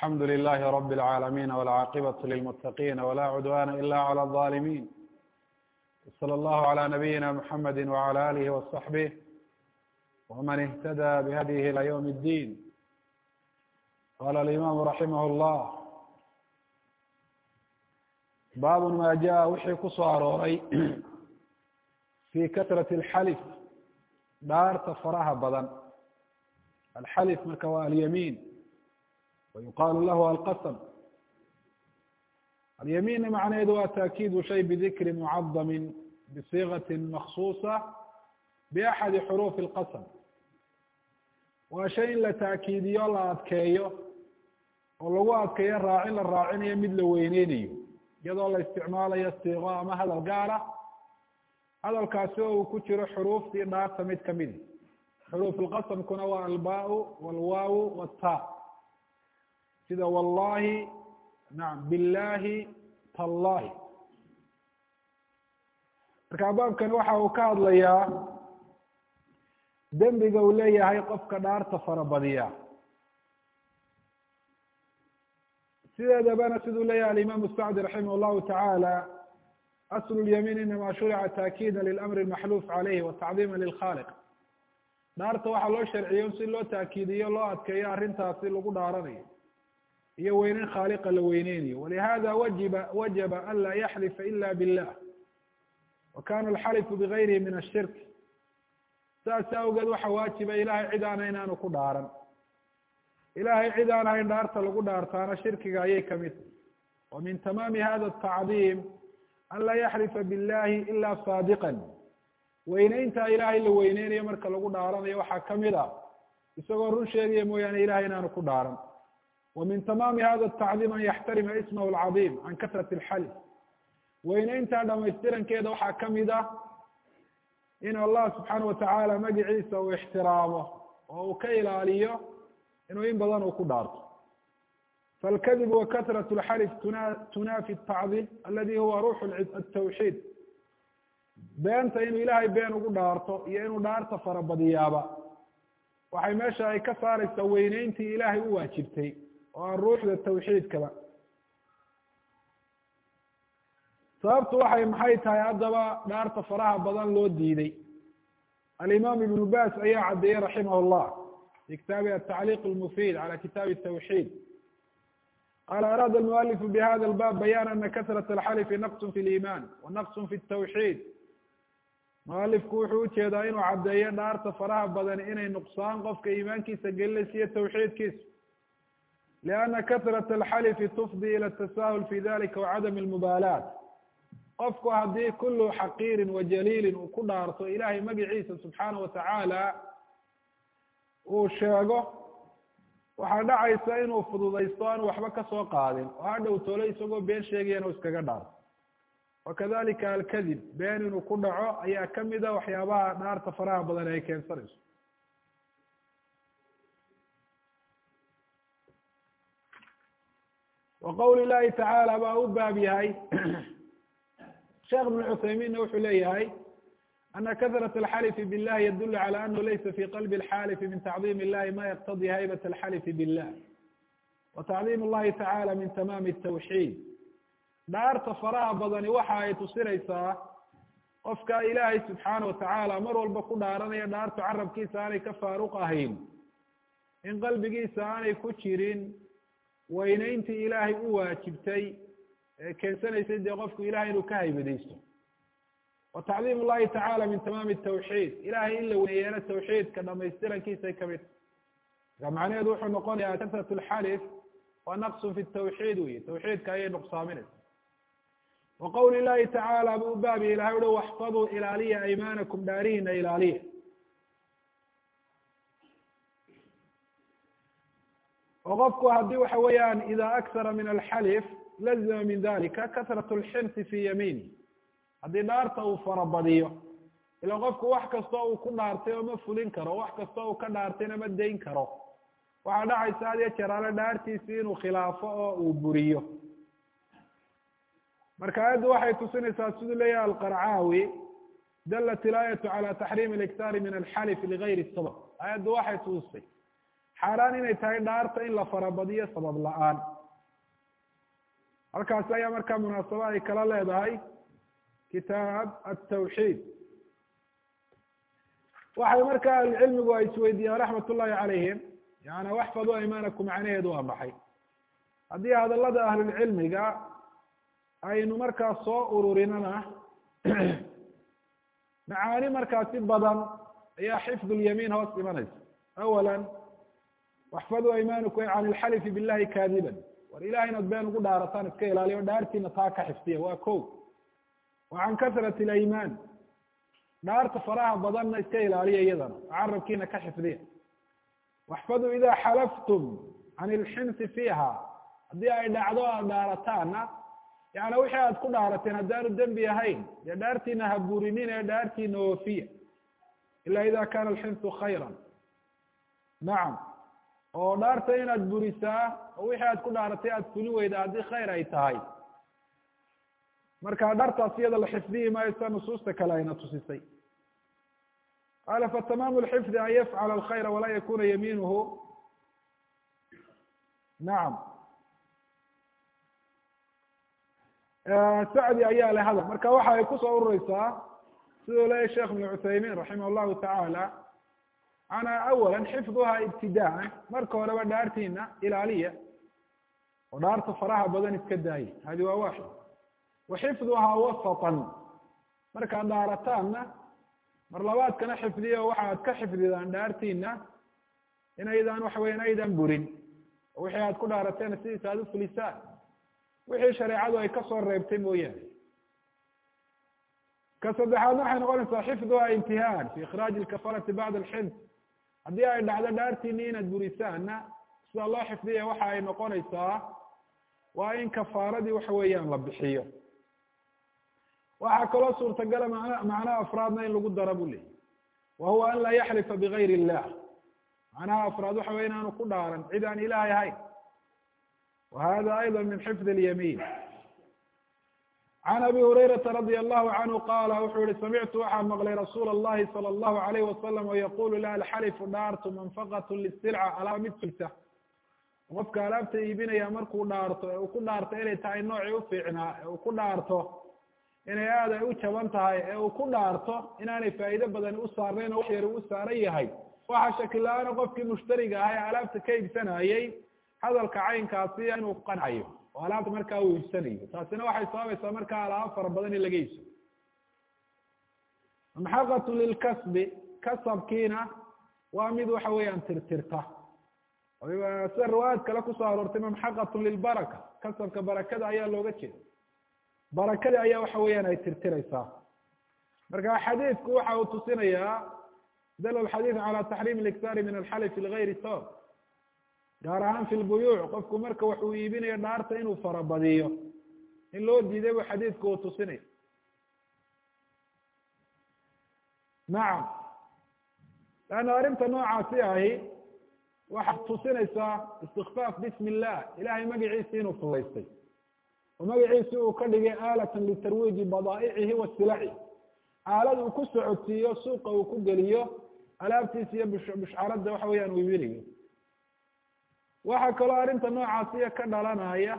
alxamdu lilahi rab اlcaalamiin wاlcaaqibaة lilmutaqin wla cudwana ila clى الظalimin wslى اllahu عlى nabiyina mxamedi wعlى alihi وصaxbih wman اhtadى bhadyihi ilى ywm اddin qala alimaamu raximah اllah baabu ma jaءa wixii ku soo arooray fi kasraة اlxalif dhaarta faraha badan alxalif marka waa alyamiin wayuqaalu lahu alqasm alyamiinna macnaheedu waa taakiidu shay bidikri mucadamin bisiigati maksuusa biaxadi xuruufi اlqasm waa shay in la taakiidiyo la adkeeyo oo lagu adkeeyo raacin la raacinayo mid la weyneynayo iyadoo la isticmaalayo siiqo ama hadal gaara hadalkaasi oo uu ku jiro xuruuftii dhaarta mid kamidi xuruuf lqasamkuna waa albau walwaaw wata sida wallahi nacam billahi tallahi. Marka baabkani waxa uu ka hadlayaa dembiga uu leeyahay qofka dhaarta farabadiya sideedabana siduu leeyahay alimaam sacdi raximah llahu tacaala aslu lyamiin inama shurica taakida lilamri maxluuf caleyhi watacdiima lilkhaliq dhaarta waxaa loo sharciyo si loo taakiidiyo loo adkeeyo arrintaasi lagu dhaaranayo iyo weyneyn khaaliqa la weyneynayo walihada wajiba wajaba an laa yaxlifa ila billah. Wa kana alxalifu bigayrihi min ashirk. Saas awgeed waxa waajiba ilahay cid aana inaanu ku dhaaran. Ilahay cid aan ahayn dhaarta lagu dhaartaana shirkiga ayay ka mid wa min tamaami hada atacdiim an laa yaxlifa billahi ila saadiqan. Weyneynta ilaahay la weyneynayo marka lagu dhaaranayo waxaa ka mid a isagoo run sheegaya mooyaane ilahay inaanu ku dhaaran min tamaami hada atacdiim an yaxtarima ismahu alcadiim can kasrati alxalif weyneynta dhamaystirankeeda waxaa ka mid ah in allah subxaana watacaala magiciisa uu ixtiraamo oo uu ka ilaaliyo inuu in badan uu ku dhaarto kasrat lxalif tuna tunafi atacdiim aladi huwa ruuxu atawxiid beenta inuu ilaahay been ugu dhaarto iyo inuu dhaarta farabadiyaaba waxay meesha ay ka saareysaa weyneyntii ilaahay u oo aan ruuxda tawxiidkaba sababtu waxay maxay tahay haddaba dhaarta faraha badan loo diiday. Alimaam ibnu bas ayaa caddeeyey raximah llah fi kitaabi atacliiq lmufid cala kitaabi tawxiid qala araada almualifu bihada albab bayan ana kasrat alxalifi naqsun fi liman wa naqsun fi tawxiid mualifku wuxuu u jeedaa inuu caddeeyo dhaarta faraha badan inay nuqsaan qofka iimaankiisa gelinaysa iyo tawxiidkiisa lianna kasrat alxalifi tufdi ila tasahul fi dalika wacadam almubaalaat qofku haddii kulu xaqiirin wa jaliilin uu ku dhaarto ilahay magiciisa subxaana watacaala uu sheego waxaa dhacaysa inuu fududaysto aanu waxba ka soo qaadin oo hadhow tolo isagoo been sheegayana u iskaga dhaarto wakadalika alkadib been inuu ku dhaco ayaa ka mid a waxyaabaha dhaarta faraha badan ay keensanayso wa qawli llahi tacaala baa u baab yahay sheekh ibn cuthayminna wuxuu leeyahay ana kasrat alxalifi billahi yadulu cala anahu laysa fi qalbi alxalifi min tacdiim illahi ma yaqtadi haybat alxalifi billah wa tacdiim allahi tacala min tamaami tawxiid dhaarta faraha badani waxa ay tusinaysaa qofka ilaahay subxaana watacaala mar walba ku dhaaranaya dhaartu carabkiisa aanay ka faaruq ahayn in qalbigiisa aanay ku jirin weyneyntii ilaahay u waajibtay ee keensanaysay dee qofku ilahay inuu ka haybadaysto. Wa tacdiim allahi tacala min tamaami tawxiid. Ilahay in la weyneeyana tawxiidka dhamaystirankiisay ka mid marka macnaheedu wuxuu noqonayaa kasrat lxalif waa naqsun fi tawxiid wey tawxiidka ayay nuqsaaminaysa wa qawli llahi tacaala bu baabi ilahay uhi waxfaduu ilaaliya aymaanakum dhaarihina ilaaliya oo qofku haddii waxa weeyaan ida aksara min alxalif lazima min dalika kasrat lxirsi fi yamiini. Haddii dhaarta uu farabadiyo ila qofku wax kastoo uu ku dhaartay oo ma fulin karo wax kastoo uu ka dhaartayna ma dayn karo. Waxaa dhacaysa had iyo jeer ale dhaartiisi inuu khilaafo oo uu buriyo. Marka aayaddu waxay tusinaysaa siduu leeyahay alqarcaawi dalat ilaayatu cala taxriimi aliktaari min alxalif ligayri sabab. Aayaddu waxay tusisay xaaraan inay tahay dhaarta in la farabadiyo sabab la'aan. Halkaasi ayaa markaa munaasaba ay kala leedahay kitaab atawxiid waxay markaa ahlucilmigu ay isweydiiyeen raxmat ullahi calayhim yani waxfaduu imaanaku macnaheedu waa maxay? Haddii hadalada ahlulcilmiga aynu markaa soo ururinana macaani markaasi badan ayaa xifdu lyamiin hoos imanaysa. Awala waxfaduu imaanaku can ilxalifi billahi kaadiban war ilahay inaad been ugu dhaarataan iska ilaaliyo dhaartiina taa ka xifdiya waa ko wa can kasrati alaymaan dhaarta faraha badanna iska ilaaliya iyadana carabkiina ka xifdiya waxfaduu ida xalaftum can ilxinsi fiiha haddii ay dhacdo aad dhaarataana yani wixii aad ku dhaarateen haddaanu dembi ahayn dee dhaartiina ha burinin ee dhaartiina oofiya ila ida kana alxinsu khayra nacam oo dhaarta inaad burisaa oo wixii aad ku dhaaratay aad fulin weyda haddii khayr ay tahay. Marka dhaartaas iyada la xifdiyi maayo sida nusuusta kale ayna tusisay. Qala fatamaamu lxifdi an yafcala alkhayra walaa yakuna yamiinuhu. Nacam sacdi ayaa le hadal. Marka waxa ay ku soo urureysaa siduu leeyahy sheekh ibn cuthaymin raximah llahu tacaala ana awala xifduha ibtidaan marka horeba dhaartiina ilaaliya oo dhaarta faraha badan iska daaya hadi waa waxid wa xifduhaa wasatan markaad dhaarataanna mar labaadkana xifdiya oo waxa aad ka xifdidaan dhaartiina inaydaan waxa weyan aydan burin oo wixii aad ku dhaarateena sidiisa aad ufulisaan wixii shareecadu ay ka soo reebtay mooyaane ka saddexaadna waxay noqonaysaa xifduha imtihaan fi ikraaji lkafarati bacda alxins haddii ay dhacdo dhaartiini inaad burisaanna sida loo xifdiya waxa ay noqonaysaa waa in kafaaradii waxa weeyaan la bixiyo. Waxaa kaloo suurtagala man macnaha afraadna in lagu dara bu leeyay wa huwa an laa yaxlifa bigayr illah. Macnaha afraad waxa wey inaanu ku dhaaran cid aan ilaahay ahayn. Wa hada ayda min xifd اlyamiin can abi hurayrata radi allahu canhu qaala wuxuu yihi samictu waxaan maqlay rasuula allahi sala allahu alayh wasalam oo yaqulu la alxalifu dhaartu manfaqatu lisilca alaaba mid jirta qofka alaabta iibinaya markuu dhaarto ee uu ku dhaarto inay tahay noocii u fiicnaa ee uu ku dhaarto inay aada ay u jaban tahay ee uu ku dhaarto inaanay faa'iido badan u saarnayn oo waxyar u saaran yahay waxaa shakila-aana qofkii mushtariga ah ee alaabta ka iibsanayay hadalka caynkaasi inuu qancayo oo alaabta markaa uu iibsanayo. Taasina waxay sababaysaa markaa alaabo fara badan in laga iibsado. Mamxaqatu lilkasbi kasabkiina waa mid waxa weeyaan tirtirta. Sida riwaayad kale ku soo aroortay mamxaqatu lilbaraka kasabka barakada ayaa looga jeeda barakadi ayaa waxa weeyaan ay tirtireysaa marka xadiidku waxa uu tusinayaa dal xadiid calى taxriim اliktaari min alxalfi ligayri sabab gaar ahaan fi lbuyuuc qofku marka wax uu iibinayo dhaarta inuu farabadiyo. In loo diiday bu xadiidku uu tusinaya nacam leanna arrinta noocaasi ahi waxay tusinaysaa istikfaaf bismi illah ilahay magaciisi inuu fudaystay. Oo magaciisi uu ka dhigay aalatan litarwiiji badaaicihi wa silaci. Aalad uu ku socodsiiyo suuqa uu ku geliyo alaabtiisa iyo bushcaradda waxa weeyaan uu iibinayo waxaa kaloo arrinta noocaasiya ka dhalanaya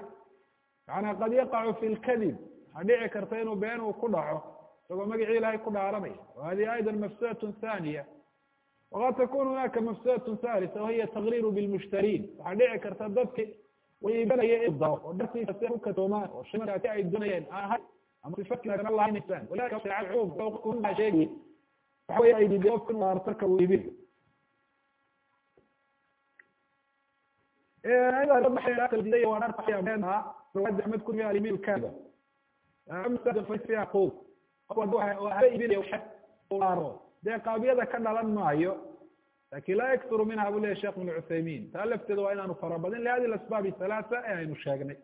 macanaa qad yaqacu fi lkadib waxaa dhici karta inuu been uu ku dhaco isagoo magacii ilaahay ku dhaaranaya wa hadihi ayda mafsadatun thaniya. Waqad takun hunaka mafsadatun thalitha wahiya taqriiru bilmushtariin waxaa dhici karta dadki way iibanaya in dao oo dartiisa si ukatoomaan oo shimarkaasi ay doonayeen ahay ama sifakiisan allaha insan walidalika sheegi. Waxa wey ay diiday qofka inuu dhaarto ka uu dee qaabiyada ka dhalan maayo laakiin laa yakturu minha bu leya shekh cuthaymin taa lafteeda waa inaanu farabadin lihadi lasbaab halaasa ee aynu sheegnay.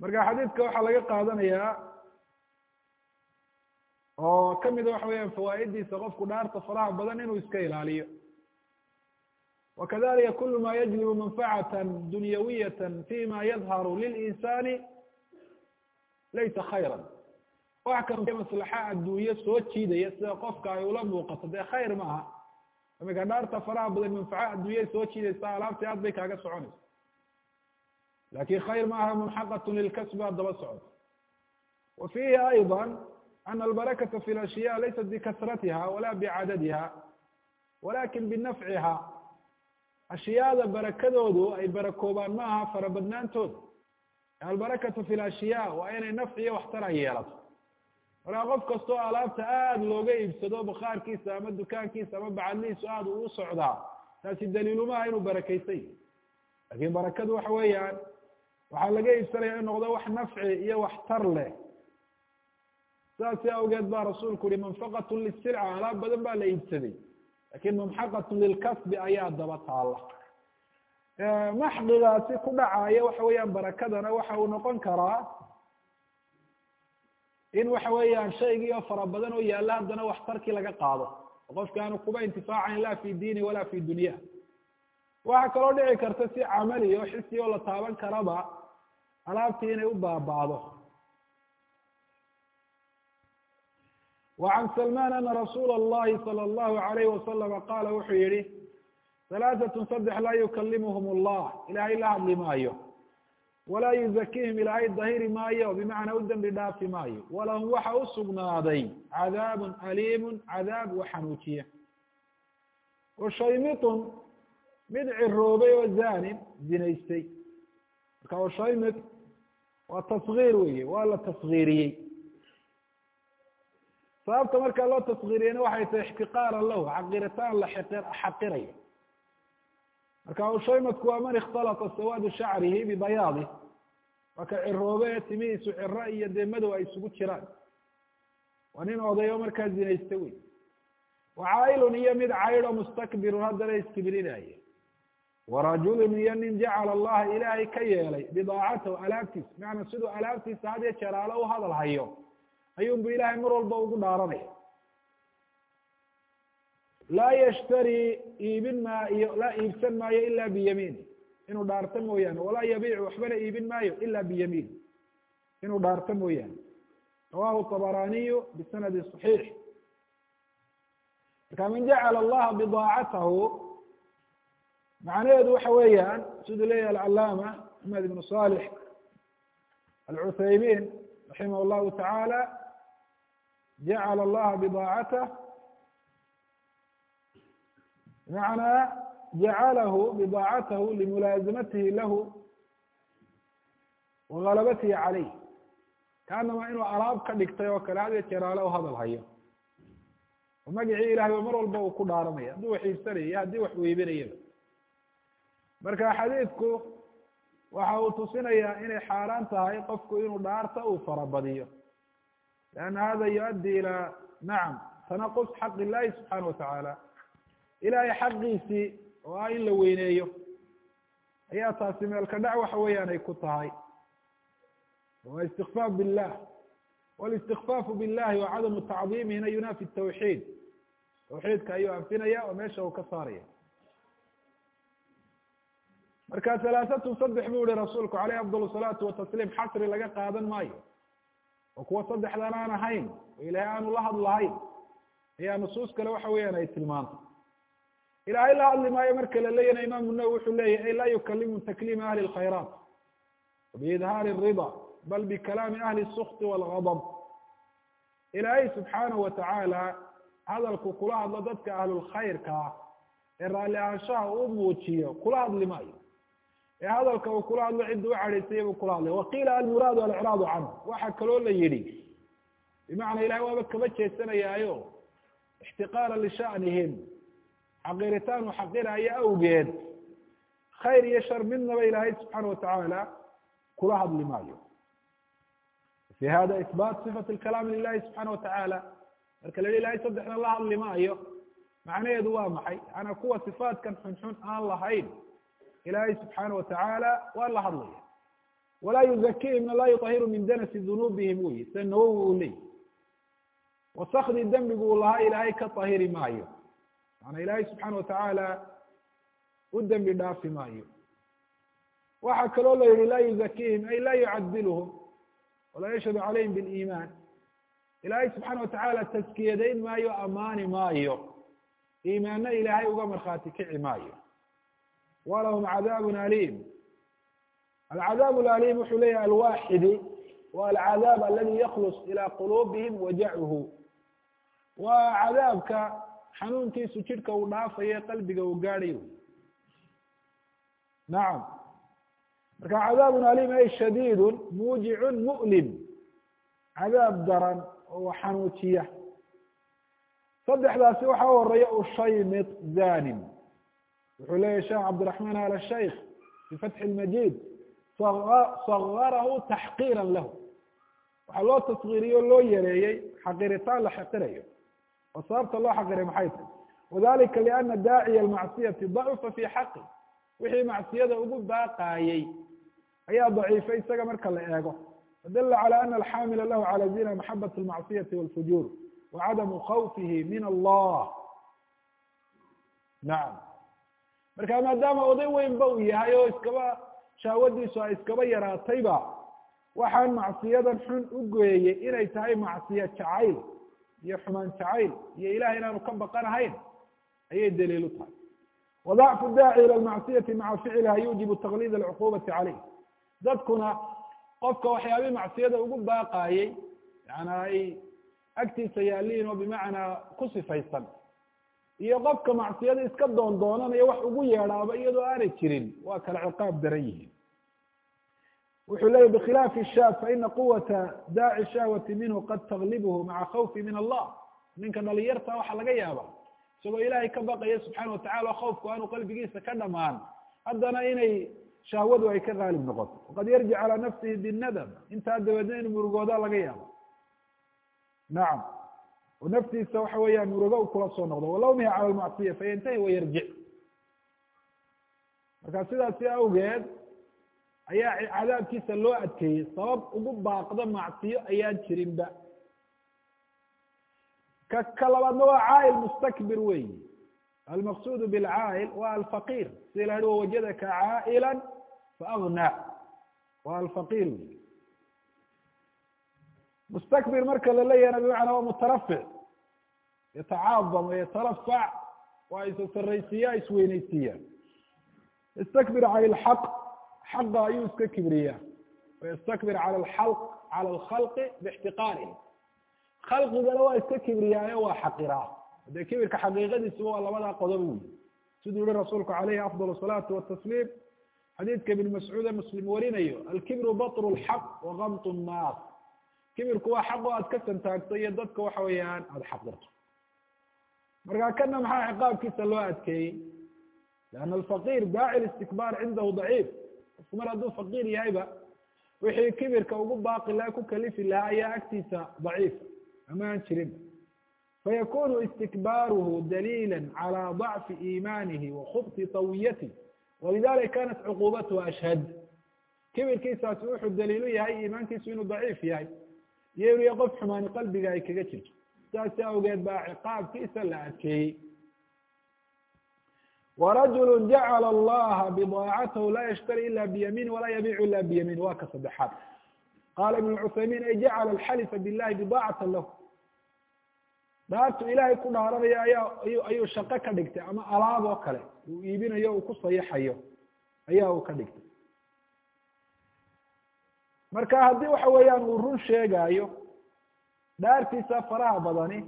Marka xadiidka waxaa laga qaadanayaa oo kamida waxa weeyaan fawaa'idiisa qofku dhaarta faraha badan inuu iska ilaaliyo wakadalika kul ma yajlibu manfacata dunyawiyata fima yadharu lilinsani laysa khayra wax kasta maslaxa adduunye soo jiidaya sida qofka ay ula muuqato dee khayr maaha imika dhaarta faraha badan manfaco adduunyay soo jiidaysaa alaabtii aad bay kaaga soconaysa laakiin khayr maaha munxaqatu lilkasbi aad daba wa fiihi ayضa ana albarakata fi lashya laysat bikasratiha wala bicadadiha walakin binafciha ashyaada barakadoodu ay barakoobaan ma aha farabadnaantooda albarakatu fi lashya waa inay nafci iyo waxtar ay yeelato. Markaa qof kastoo alaabta aada looga iibsado bakhaarkiisa ama dukaankiisa ama bacadlihiisu aada uu socdaa taasi daliilumaha inuu barakeysan yahy laakiin barakadu waxa weeyaan waxaa laga iibsanaya in noqdo wax nafci iyo waxtar leh. Saasi awgeed baa rasuulku uhi manfaqatu lisilca alaab badan baa la iibsaday laakiin mamxaqatu lilkasbi ayaa daba taala maxdigaasi ku dhacaya waxa weeyaan barakadana waxa uu noqon karaa in waxa weeyaan shaygii oo fara badan oo yaalla haddana waxtarkii laga qaado oo qofka aanu kuba intifaacayn la fi diini walaa fi dunya waxaa kaloo dhici karta si camali oo xisi oo la taaban karaba alaabtii inay u baaba'do وعn سلمان أنa رsuul الlahi صلى الlه عaليه وasلم qala wuxuu yihi ثaلaثة saddex laa yukalimhm الlah ilahay la hadli maayo walaa yuzakihim ilaahay dahiri maayo bimacnaa u dembi dhaafi maayo walahum waxa usugnaaday cadaab aliim cadaab waxanuujiya وshaymitn mid ciroobay oo zanin zinaystay marka washaymit waa taصغيir weyi waa la taصغiiriyey sababta markaa loo taskiriyena waxay tahay ixtiqaaran lahu xaqiritaan la xaqiraya. Marka ushaymadku waa man ikhtalata sawaadu shacrihi bibayaadi waa ka ciroobe ee timihiisu ciro iyo dee madow ay isugu jiraan. Waa nin odayo markaa zinaysta wey wacailun iyo mid caydo mustakbirun haddana iskibirinaye warajulun iyo nin jacala allaha ilaahay ka yeelay bidaacatahu alaabtiisa. Macanaa siduu alaabtiisa had iyo jeer u hadal hayo ayuunbu ilaahay mar walba ugu dhaaranaya laa yashtari iibin maayo laa iibsan maayo ila biyamiini inuu dhaarto mooyaane walaa yabiicu waxbana iibin maayo ila biyamiin. Inuu dhaarto mooyaane. Rawahu طabaraniyu bisanadi صaxiix marka man jacala allaha bidaacatahu macnaheedu waxa weeyaan siduu leeyahy alcalaama axmed ibnu salix alcuthaymin raximah llahu tacaala jacala allaha bidaacatah bimacnaa jacalahu bidaacatahu limulaazamatihi lahu wagalabatihi caleyh kaanama inuu alaab ka dhigtay oo kale had iyo jeer ale u hadal hayo oo magacii ilahay ba mar walba uu ku dhaaranaya hadduu wax iibsanayo iyo haddii wax weybinayaba marka xadiidku waxa uu tusinayaa inay xaaraan tahay qofku inuu dhaarta uu farabadiyo leanna hada yuaddi ilaa nacam tanaqus xaq illahi subxaana watacaala ilahay xaqiisii oo ah in la weyneeyo ayaa taasi meelka dhac waxa weeyaan ay ku tahay wa istikfaaf billah walistikfaafu billahi wa cadamu tacdiimihina yunafi tawxiid tawxiidka ayuu anfinaya oo meesha uu ka saaraya marka halaasatun saddex buu yihi rasuulku caleyh afdal salaatu watasliim xasri laga qaadan maayo oo kuwa saddexdan aan ahayn oo ilahay aanu la hadlahayn ayaa nusuus kale waxa weeyaan ay tilmaantay. Ilahay la hadli maayo marka la leeyana imaamu nawowi wuxuu leeyahy ay laa yukalimu takliima ahli lkhayraat biidhaari rida bal bikalaami ahli sukti walgadab ilaahay subxaanahu watacaala hadalku kula hadlo dadka ahlulkhayrka ah ee raalli ahaanshaha uu muujiyo kula hadli maayo ee hadalka uu kula hadlo cidda u cadhaysaya buu kula hadlay. Waqiila almuraadu alicraadu canhu. Waxaa kaloo la yidhi bimacnaa ilahay waaba kaba jeesanayaayo ixtiqaara lishanihim xaqiritaan uu xaqirayo awgeed khayr iyo shar midnaba ilaahay subxaana watacaala kula hadli maayo. Fi hada ihbaat sifat lkalaam lilahi subxaana watacaala marka la yihi ilahay saddexdan la hadli maayo macnaheedu waa maxay? Ana kuwa sifaatkan xunxun aan lahayn ilahay subxaana watacaala waa la hadlaya walaa yuzakihimna laa yuطahiru min danasi dunuubihim wey sida nawowi uu leeyay wasakdi dembigu uu lahaa ilaahay ka tahiri maayo maana ilaahay subxaana watacaala u dembi dhaafi maayo waxaa kaloo la yihi laa yuzakihim ay laa yucadiluhum walaa yashhadu calayhim biliimaan ilaahay subxaana watacaala taskiyadayn maayo amaani maayo iimaanna ilaahay uga markhaati kici maayo walahum cadaabun aliim. Alcadaab alaliim wuxuu leeyahay alwaxidi wa alcadaab aladi yaklus ilaa quluubihim wajacuhu waa cadaabka xanuunkiisu jidhka uu dhaafayo qalbiga uu gaadhayo. Nacam marka cadaabun aliim ay shadiidun muujicun mu'lim. Cadaab daran oo xanuujiya. Saddexdaasi waxaa horreeya ushaymit zanim wuxuu leeyahy sheekh cabdiraxmaan al shaykh fi fatxi lmajid sagarahu taxqiira lahu. Waxaa loo taskiriye o loo yareeyey xaqiritaan la xaqirayo. Oo sababta loo xaqiray maxay tahay? Wadalika liana daaciya almacsiyati dacufa fi xaqi. Wixii macsiyada ugu baaqaayey ayaa daciifay isaga marka la eego. Fadala calى ana alxaamila lahu calى zina maxabat almacsiyati walfujuur wacadamu khawfihi min allah. Nacam marka maadaama oday weyn ba uu yahay oo iskaba shaawadiisu ay iskaba yaraatayba waxaan macsiyadan xun u geeyey inay tahay macsiya jacayl iyo xumaan jacayl iyo ilahay inaanu ka baqanahayn ayay daliil u tahay. Wadacfu daaci ila lmacsiyati maca ficliha yujibu taklid alcuqubati caleyh dadkuna qofka waxyaabii macsiyada ugu baaqaayey yana ay agtiisa yaaliin oo bimacnaa ku sifaysan iyo qofka macsiyada iska doon doonanayo wax ugu yeedhaaba iyadoo aanay jirin waa kala ciqaab daran yihiin. Wuxuu leeyay bkhilaafi shaab faina quwata daaci shahwati minhu qad taglibhu maca khawfi min allah. Ninka dhalinyarta waxa laga yaaba isagoo ilaahay ka baqaya subxaana watacala khawfku aanu qalbigiisa ka dhamaan haddana inay shahwadu ay ka qaalib noqoto. Waqad yarjic calaa nafsihi binadam intaa dabeedna inu murugooda laga yaabo nacam oo naftiisa waxa weeyaan murugo kula soo noqdo. Walawmiha cala lmacsiya fayantahi wayarjic marka sidaasi awgeed ayaa cadaabkiisa loo adkeeyey. Sabab ugu baaqda macsiyo ayaan jirinba. Ka ka labaadna waa caa'il mustakbir weyi almaqsuud bilcaa'il waa alfaqir sida la yihi wawajadaka caa'ila faagna waa alfaqir wey mustakbir marka la leeyahna bimacnaa waa mutarafic yatacaadam wayatarafac waa isa saraysiiya isweyneysiiya istakbir cala lxaq xaqa ayuu iska kibriyaa wayastakbir cala alxalq cala alkhalqi bixtiqaarihi khalqigana waa iska kibriyaayo waa xaqiraa dee kibirka xaqiiqadiisuba waa labadaa qodob wey siduu yihi rasuulku caleyhi afdal salaatu watasliim xadiidka ibn mascuude muslim warinayo alkibru batru lxaq wagamtu nnaas kibirku waa xaq oo aad ka santaagto iyo dadka waxa weeyaan aada xaqirto marka kana maxaa ciqaabkiisa loo adkeeyey? Lianna alfaqir daaci listikbaar cindahu daciif. Qofku mar hadduu faqiir yahayba wixii kibirka ugu baaqi laha ku kalifi lahaa ayaa agtiisa daciif ama aan jirin. Fayakunu istikbaaruhu daliila calى ضacfi iimanihi wakubti tawiyatih walidalika kanat cuqubatuhu ashhad kibirkiisaasi wuxuu daliilu yahay iimaankiisu inuu daciif yahay iyo inu ya qof xumaani qalbiga ay kaga jirto saasi awgeed baa ciqaabkiisa la adkeeyey warajulu jacala allaha bidaacatahu laa yashtari ila biyamiin walaa yabiicu ila biyamiin waa ka saddexaad qaala ibn cuthaymiin ay jacala alxalifa billahi bidaacata lahu dhaartu ilaahay ku dhaaranaya ayaa ayuu shaqo ka dhigtay ama alaab oo kale uu iibinayo uu ku sayaxayo ayaa uu ka dhigtay marka haddii waxa weeyaan uu run sheegaayo dhaartiisa faraha badani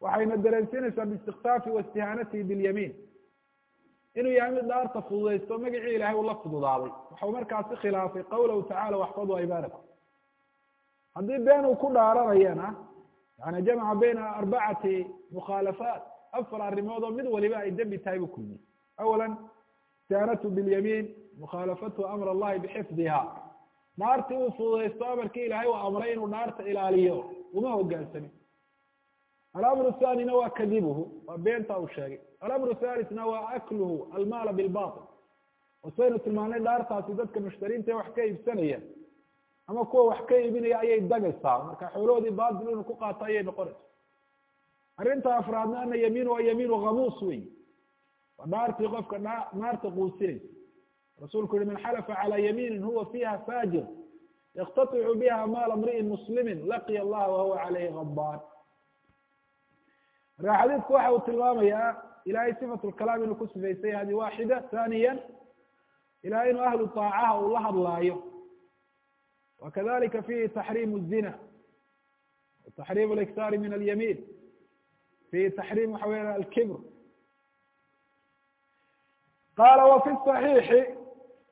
waxayna dareensiinaysaa biistikfaafi waistihaanatihi bilyamiin. Inuu yahay mid dhaarta fududaysto magacii ilahay uu la fududaaday. Waxau markaasi khilaafay qawlahu tacala waxfaduu aymaanakum haddii been uu ku dhaaranayana yani jamaca bayna arbacati mukhaalafaat afar arrimood oo mid waliba ay dembi tahay buu kulmiyey awala istihaanatu bilyamiin mukhaalafatu amr allahi bixifdiha dhaartii uu fududaysto amarkii ilaahay uu amray inuu dhaarta ilaaliyo uma hogaansamin alamru thanina waa kadibuhu waa beenta uu sheegay. Alamru thalithna waa akluhu almaala bilbatil wasaynu tilmaanay dhaartaasi dadka mushtariinta wax ka iibsanaya ama kuwa wax ka iibinaya ayay dagaysaa. Marka xoolahoodii batil inuu ku qaato ayay noqonaysa arrinta afraadna ana yamiin waa yamiinu khamuus wey waa dhaartii qofka naarta quusinaysa rasuulku yihi man xalafa calى yamiini huwa fiha fajir yaktaticu biha maala mri'in muslimi laqiya allaha wahuwa calayhi gadbaan marka xadiidku waxa uu tilmaamayaa ilahay sifat lkalaam inuu ku sifaysay hadi waaxida thaniya ilahay inuu ahlu طaacaha uu la hadlaayo wakadalika fihi taxriim الzina taxriim اliktaari min alyamiin fihi taxriim waxa weya alkibr qala wa fi صaxiixi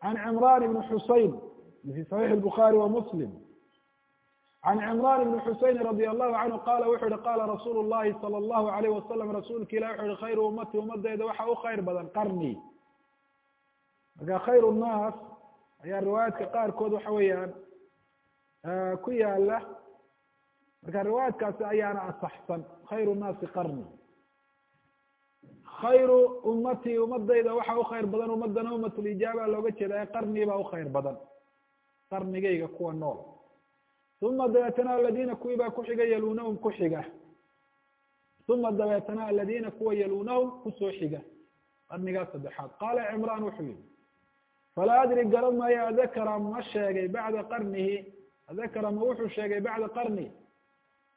can cimran ibni xusein fi صaxiix الbukhaari wa muslim can cimran ibni xusein radi allahu canhu qala wuxu uhi qala rasuulu llahi salى allahu alayh wasalam rasuulka ilah wuxu uhi khayru ummati ummadeyda waxa u khayr badan qarni marka khayr nnaas ayaa riwaayaadka qaarkood waxa weeyaan ku yaala marka riwaayaadkaasi ayaana asaxsan khayru nnaasi qarni khayru ummati ummadayda waxa u khayr badan ummadana ummatulijaaba looga jeeda qarni baa u khayr badan. Qarnigayga kuwa nool. Uma dabeetana aladina kuwii baa kuxiga yalunahum ku xiga. Uma dabeetana aladina kuwa yalunahum ku soo xiga. Qarnigaa saddexaad. Qaala cimraan wuxuu yihi falaa adri garan maayo adakara ma sheegay bacda qarnihi? Adakara ma wuxuu sheegay bacda qarni.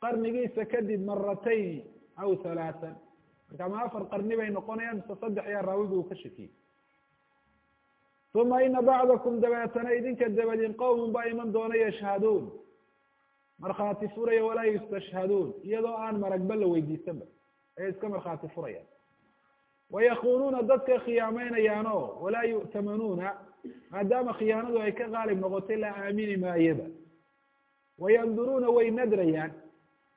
Qarnigiisa kadib maratayn aw halaatan marka ma afar qarni bay noqonayaan mise saddex yaa raawigu uu ka shakiyey uma ina bacdakum dabeetana idinka dabadin qowmun baa iman doona yashhaduun. Markhaati furaya walaa yustashhaduun iyadoo aan maragba la weydiisanba. Ayay iska markhaati furayaan. Wayakunuuna dadka khiyaamaynayaano walaa yu'tamanuuna maadaama khiyaanadu ay ka qaalib noqotay la aamini maayaba. Wayanduruuna way nadrayaan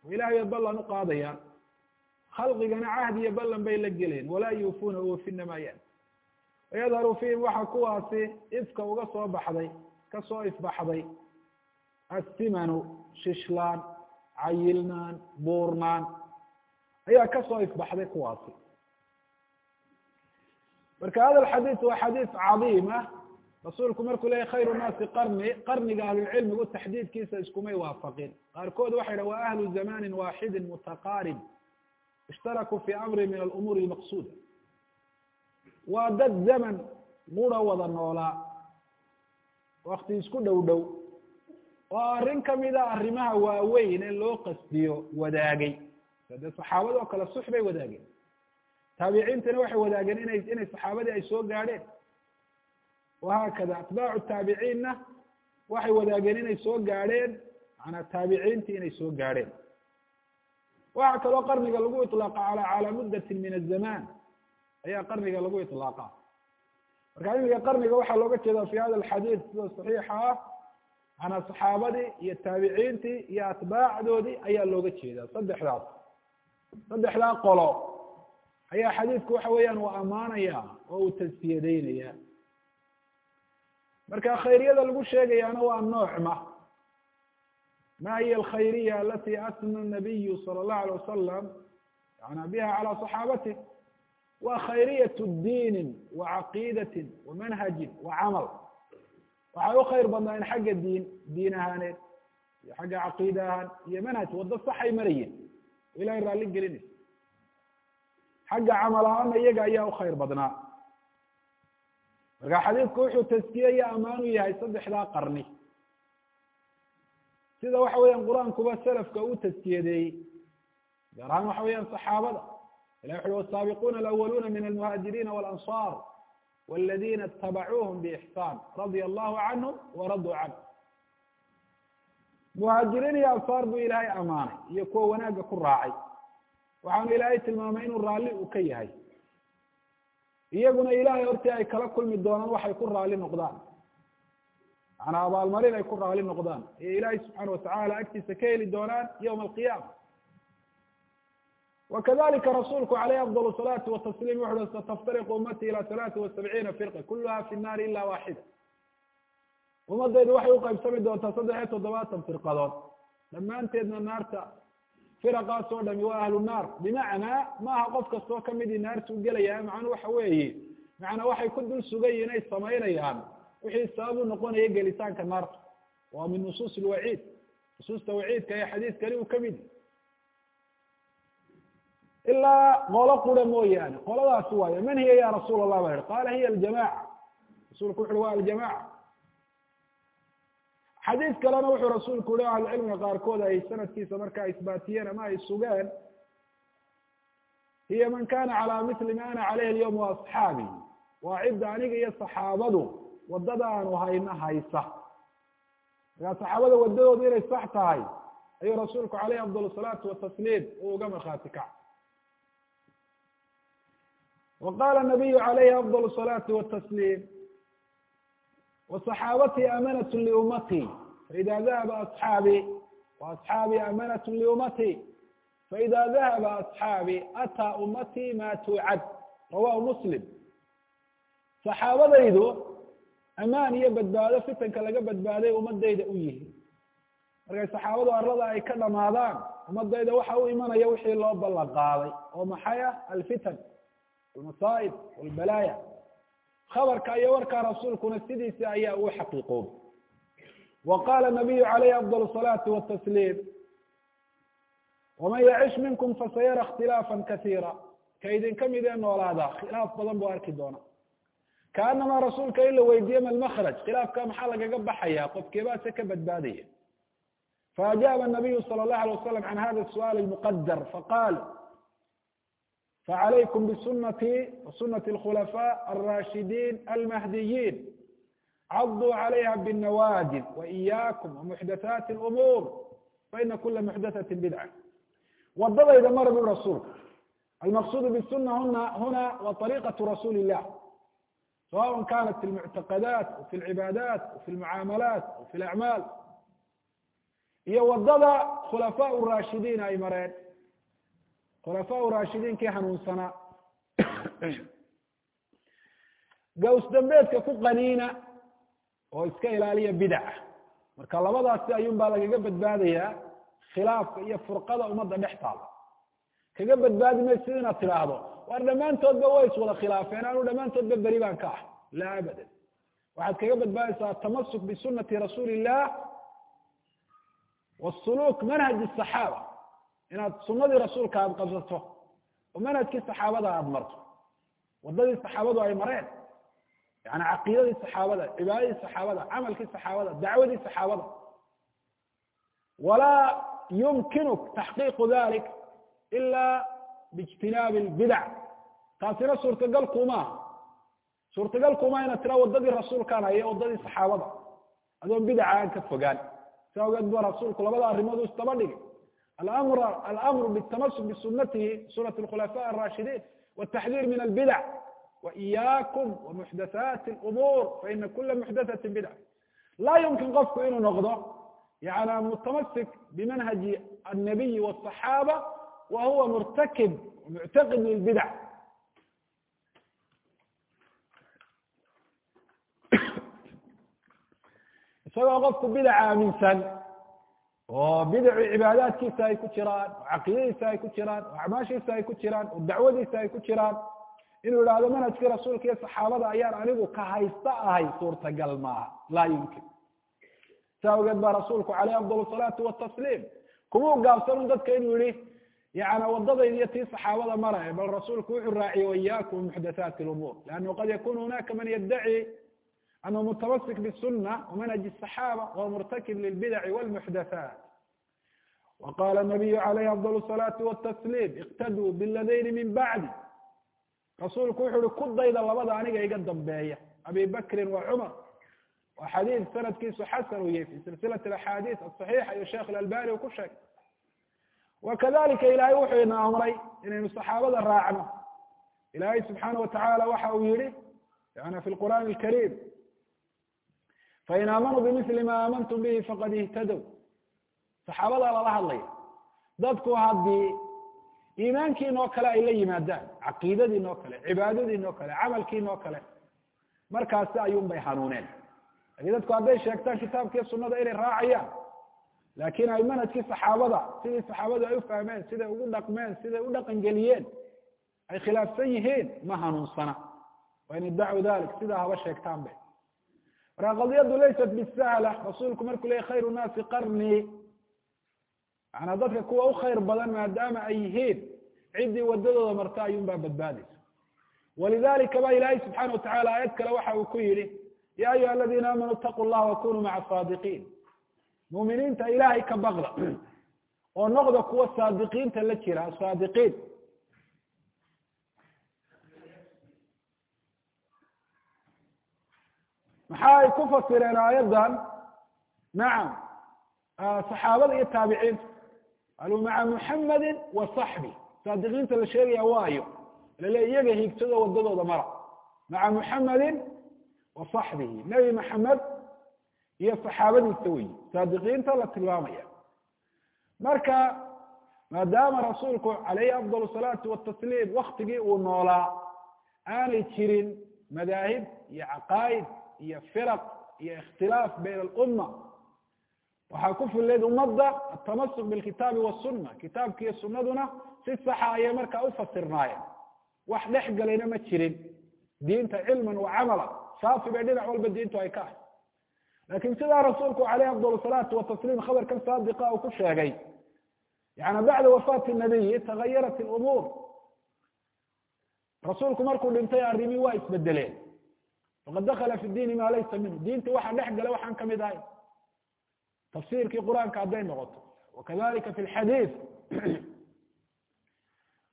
oo ilahay bay ballan uqaadayaan khalqigana cahd iyo ballan bay la geleen. Walaa yuufuuna oofina maayaan wayadharu fiihim waxa kuwaasi ifka uga soo baxday ka soo ifbaxday. Assimanu shishlaan cayilnaan buurnaan ayaa ka soo ifbaxday kuwaasi marka hada xadiis waa xadiis cadiim ah. Rasuulku markuu leyahy khayru nnaasi qarni qarniga ahlulcilmigu taxdiidkiisa iskumay waafaqin. Qaarkood waxay dhaha waa ahlu zamanin waaxidin mutaqaarib ishtarakuu fi amri min alumuuri almaqsuuda waa dad zaman qura wada noolaa wakti isku dhow dhow oo arrin kamida arrimaha waaweyn ee loo qasdiyo wadaagay dee saxaabada oo kale sux bay wadaageen taabiciintina waxay wadaageen inay inay saxaabadii ay soo gaadheen wahaakada atbaacu taabiciinna waxay wadaageen inay soo gaadheen maanaa taabiciintii inay soo gaadheen waxaa kaloo qarniga lagu iطlaaqa calaa calaa muddatin min azaman ayaa qarniga lagu iطlaaqa marka imiga qarniga waxaa looga jeeda fi hada alxadiid sida saxiixa ah maanaa saxaabadii iyo taabiciintii iyo atbaacdoodii ayaa looga jeedaa saddexdaas. Saddexdaa qolo. Ayaa xadiidku waxa weeyaan uu amaanaya oo uu tasfiyadeynaya marka khayriyada lagu sheegayaana waa noocma ma hiya alkhayriya alati asna nabiyu sala allahu alay wasalam yana biha calى صaxaabatih wa khayriyat diinin wa caqiidatin wa manhajin wa camal waxay u khayr badnaayen xagga diin diin ahaaneed iyo xagga caqiida ahaan iyo manhaj waddo saxay marayeen oo ilahay raalli gelinaysa xagga camal ahaana iyaga ayaa u khayr badnaa marka xadiidku wuxuu taskiye iyo amaan u yahay saddexdaa qarni sida waxa weeyaan qur'aankuba selafka u taskiyadeeyey gaar ahaan waxa weeyaan saxaabada. Ilah wuxu ui wasaabiquuna alawaluna min almuhaajiriina walanصar wاladina itabacuuhm bixsaan radia allahu canhum waraduu canhu. Muhaajiriin iyo ansaar buu ilaahay amaanay iyo kuwa wanaagga ku raacay. Waxaanu ilaahay tilmaamay inuu raalli uu ka yahay. Iyaguna ilahay hortii ay kala kulmi doonaan waxay ku raali noqdaan macanaa abaalmarin ay ku raali noqdaan iyo ilaahay subxaana watacaala agtiisa ka heli doonaan yowma alqiyaama wakadalika rasuulku caleyh afdal salaati watasliim wuxu uhi sataftariqu ummati ila talaati wa sabciina firqa kuluha fi nnaari ila waaxida ummadaydu waxay uqaybsami doontaa saddex iyo toddobaatan firqadood dhammaanteedna naarta firaqaas oo dhami waa ahlu naar bimacnaa maaha qof kastoo kamidii naartuu gelaya macnuu waxa weeye macnaa waxay ku dul sugayiin ay samaynayaan wixii sabab u noqonaya gelitaanka naarta waa min nusuus lwaciid nusuusta waciidka ee xadiidkani uu ka mid ilaa qolo qura mooyaane. Qoladaasi waayo man hiya ya rasuul allah ba yihi qala hiya aljamaca rasuulku wuxu uhi wa aljamaca xadiis kalena wuxuu rasuulku yihi ahlucilmiga qaarkood ay sanadkiisa markaa isbaatiyeen ama ay sugeen hiya man kana calaa mili ma ana caleyhi alyawm wa asxaabi waa cidda aniga iyo saxaabadu waddada aanu hayna haysa. Markaa saxaabada wadadoodu inay sax tahay ayuu rasuulku caleyhi afdal salaatu watasliim uu uga markhaati kac wa qala nabiyu caleyhi afdal salaati watasliim waصaxaabatii amanat liummatii faida dahaba asxaabii waasxaabii amanat liummatii faida dahaba asxaabii ataa ummatii ma tuucad. Rawahu muslim. Saxaabadaydu amaan iyo badbaado fitanka laga badbaaday ummadayda u yihi markay saxaabadu arlada ay ka dhamaadaan ummadayda waxa u imanaya wixii loo ballan qaaday oo maxay ah? Alfitan almasaa'ib walbalaaya khabarka iyo warkaa rasuulkuna sidiisa ayaa uu xaqiiqoobay wa qala nabiyu calayhi afdal salaati watasliim waman yacish minkum fasayara ikhtilaafa kasiira ka idinka mid ee noolaada khilaaf badan buu arki doona kaanamaa rasuulka in la weydiiye ma lmakraj khilaafka maxaa lagaga baxaya qofkeebaase ka badbaadaya faajaaba nabiyu sala allahu alay wasalam can hada su'aal lmuqadar faqaal facalaykum bisunati wasunati alkhulafaa alraashidiin almahdiyiin caduu calayha binawaajid waiyakum wamuxdathaati lumuur faina kula muxdathatin bidca wadadayda mara rasuulka almaqsuudu bisuna huna huna wa ariiqatu rasuuli illah sawaء kanat fi lmuctaqadaat fi lcibaadaat fi lmucaamalaat fi lacmaal iyo waddada khulafaa raashidiin ay mareen khulafaa raashidiinkii hanuunsanaa gaws dambeedka ku qaniina oo iska ilaaliya bidaca marka labadaasi ayuun baa lagaga badbaadayaa khilaafka iyo furqada ummadda dhex taala kaga badbaadi maysid inaad tidhaahdo waar dhammaantoodba way iswada khilaafeen anu dhammaantoodba beri baan ka ah laa abadan. Waxaad kaga badbaadaysaa atamasuk bisunati rasuuli illah wasuluk manhaj asaxaaba inaad sunadii rasuulka aada qabsato oo manhajkii saxaabada aada marto. Wadadii saxaabadu ay mareen. Yani caqiidadii saxaabada cibaadadii saxaabada camalkii saxaabada dacwadii saxaabada. Walaa yumkinuk taxqiiqu dalik ila biijtinaabi lbidac taasina suurtagal kumaha suurtagal kuma inaad tira wadadii rasuulkaan haya wadadii saxaabada adoon bidaca aan ka fogaan si awgeed ba rasuulku labada arrimood u isdaba dhigay alamr alamru bitamasuk bisunatihi sunati khulafaa arashidiin wataxdiir min albidac waiyakum wamuxdathaati lumuur faina kula muxdathati bidca laa yumkin qofku inuu noqdo yani mutamasik bimanhaji annabiyi wاصaxaaba wa huwa murtakib muctaqid lilbidac isagoo qofku bidac aaminsan oo bidacu cibaadaadkiisa ay ku jiraan oo caqiidadiisa ay ku jiraan oo acmaashiisa ay ku jiraan oo dacwadiisa ay ku jiraan inuu yidhaahdo manhajkii rasuulka iyo saxaabada ayaan anigu ka haysta ahay suurtagal maaha laa yumkin. Si awgeed baa rasuulku caleyh afdal salaatu watasliim kuma gaabsanun dadka inuu yihi yana wadadayd iyo tii saxaabada maraya bal rasuulku wuxuu raaciye wayaakum muxdathaati اlumuur lannahu qad yakunu hunaka man yaddaci anahu mutamasik bisunna wamanhaji asaxaaba wamurtakib lilbidaci wlmuxdathaat waqala nabiyu calayhi afdal salaati watasliim iqtaduu biladayni min bacdi rasuulku wuxu uhi ku dayda labada aniga iga dambeeya abi bakrin wa cumar. Waa xadiid sanadkiisu xasan u yahy fi silsilati axaadiis asaxiixa iyo sheekh albani uu ku sheegay wakadalika ilaahay wuxuu ina amray inaynu saxaabada raacno. Ilaahay subxaana watacaala waxa uu yihi yani fi lqur'aan alkariim fain aamanuu bimili ma aamantum bihi faqad ihtadow saxaabadaa lala hadlaya dadku haddii iimaankiinoo kale ay la yimaadaan caqiidadiinoo kale cibaadadiinoo kale camalkiinoo kale markaasi ayuun bay hanuuneen. Lakin dadku hadday sheegtaan kitaabkiiyo sunada inay raacayaan laakin ay manhajkii saxaabada sidii saxaabadu ay ufahmeen siday ugu dhaqmeen siday u dhaqan geliyeen ay khilaafsan yihiin ma hanuunsana. Wain iddacu dalik sidaa haba sheegtaan be. Marka qadiyadu laysat bisahla rasuulku markuu leya khayru naasi qarnii maanaa dadka kuwa u khayr badan maadaama ay yihiin ciddii wadadooda marta ayuun baa badbaadaysa. Walidalika ba ilaahay subxaana watacala aayad kale waxa uu ku yihi ya ayuha aladiina aamanuu itaquu llaha wakunuu maca saadiqiin muminiinta ilaahay ka baqda oo noqda kuwa saadiqiinta la jira saadiqiin. Maxaa ay ku fasireen aayaddan nacam ah, saxaabada iyo taabiciinta qalu maca muxammadin wa saxbi. Saadiqiinta la sheegaya waayo. Lale iyaga hiigtado wadadooda mara. Maca muxammadin wa saxbihi. Nebi maxamed iyo saxaabadiisa weyi saadiqiinta la tilmaamaya. Marka maadaama rasuulku calayhi afdal salaatu watasliim waktigii uu noolaa aanay jirin madaahib iyo caqaa'id iyo firaq iyo ikhtilaaf bayna alumma waxaa ku filayd ummadda atamasuk bilkitaabi wasunna kitaabki iyo sunaduna si saxa ayay markaa ufasirnaayeen wax dhex galayna ma jirin. Diinta cilman wa camala saafi bay dhinac walba diintu ay ka ahay laakiin sidaa rasuulku caleyhi afdal salaatu watasliim khabarkan saadiqa uu ku sheegay yani bacda wafaati nabiyi tagayarat lumuur rasuulku markuu dhintay arrimi waa isbedeleen faqad dakala fi diini ma laysa minhu diinta waxa dhex gala waxaan ka mid ahay tafsiirkii qur'aanka hadday noqoto wakadalika fi lxadiid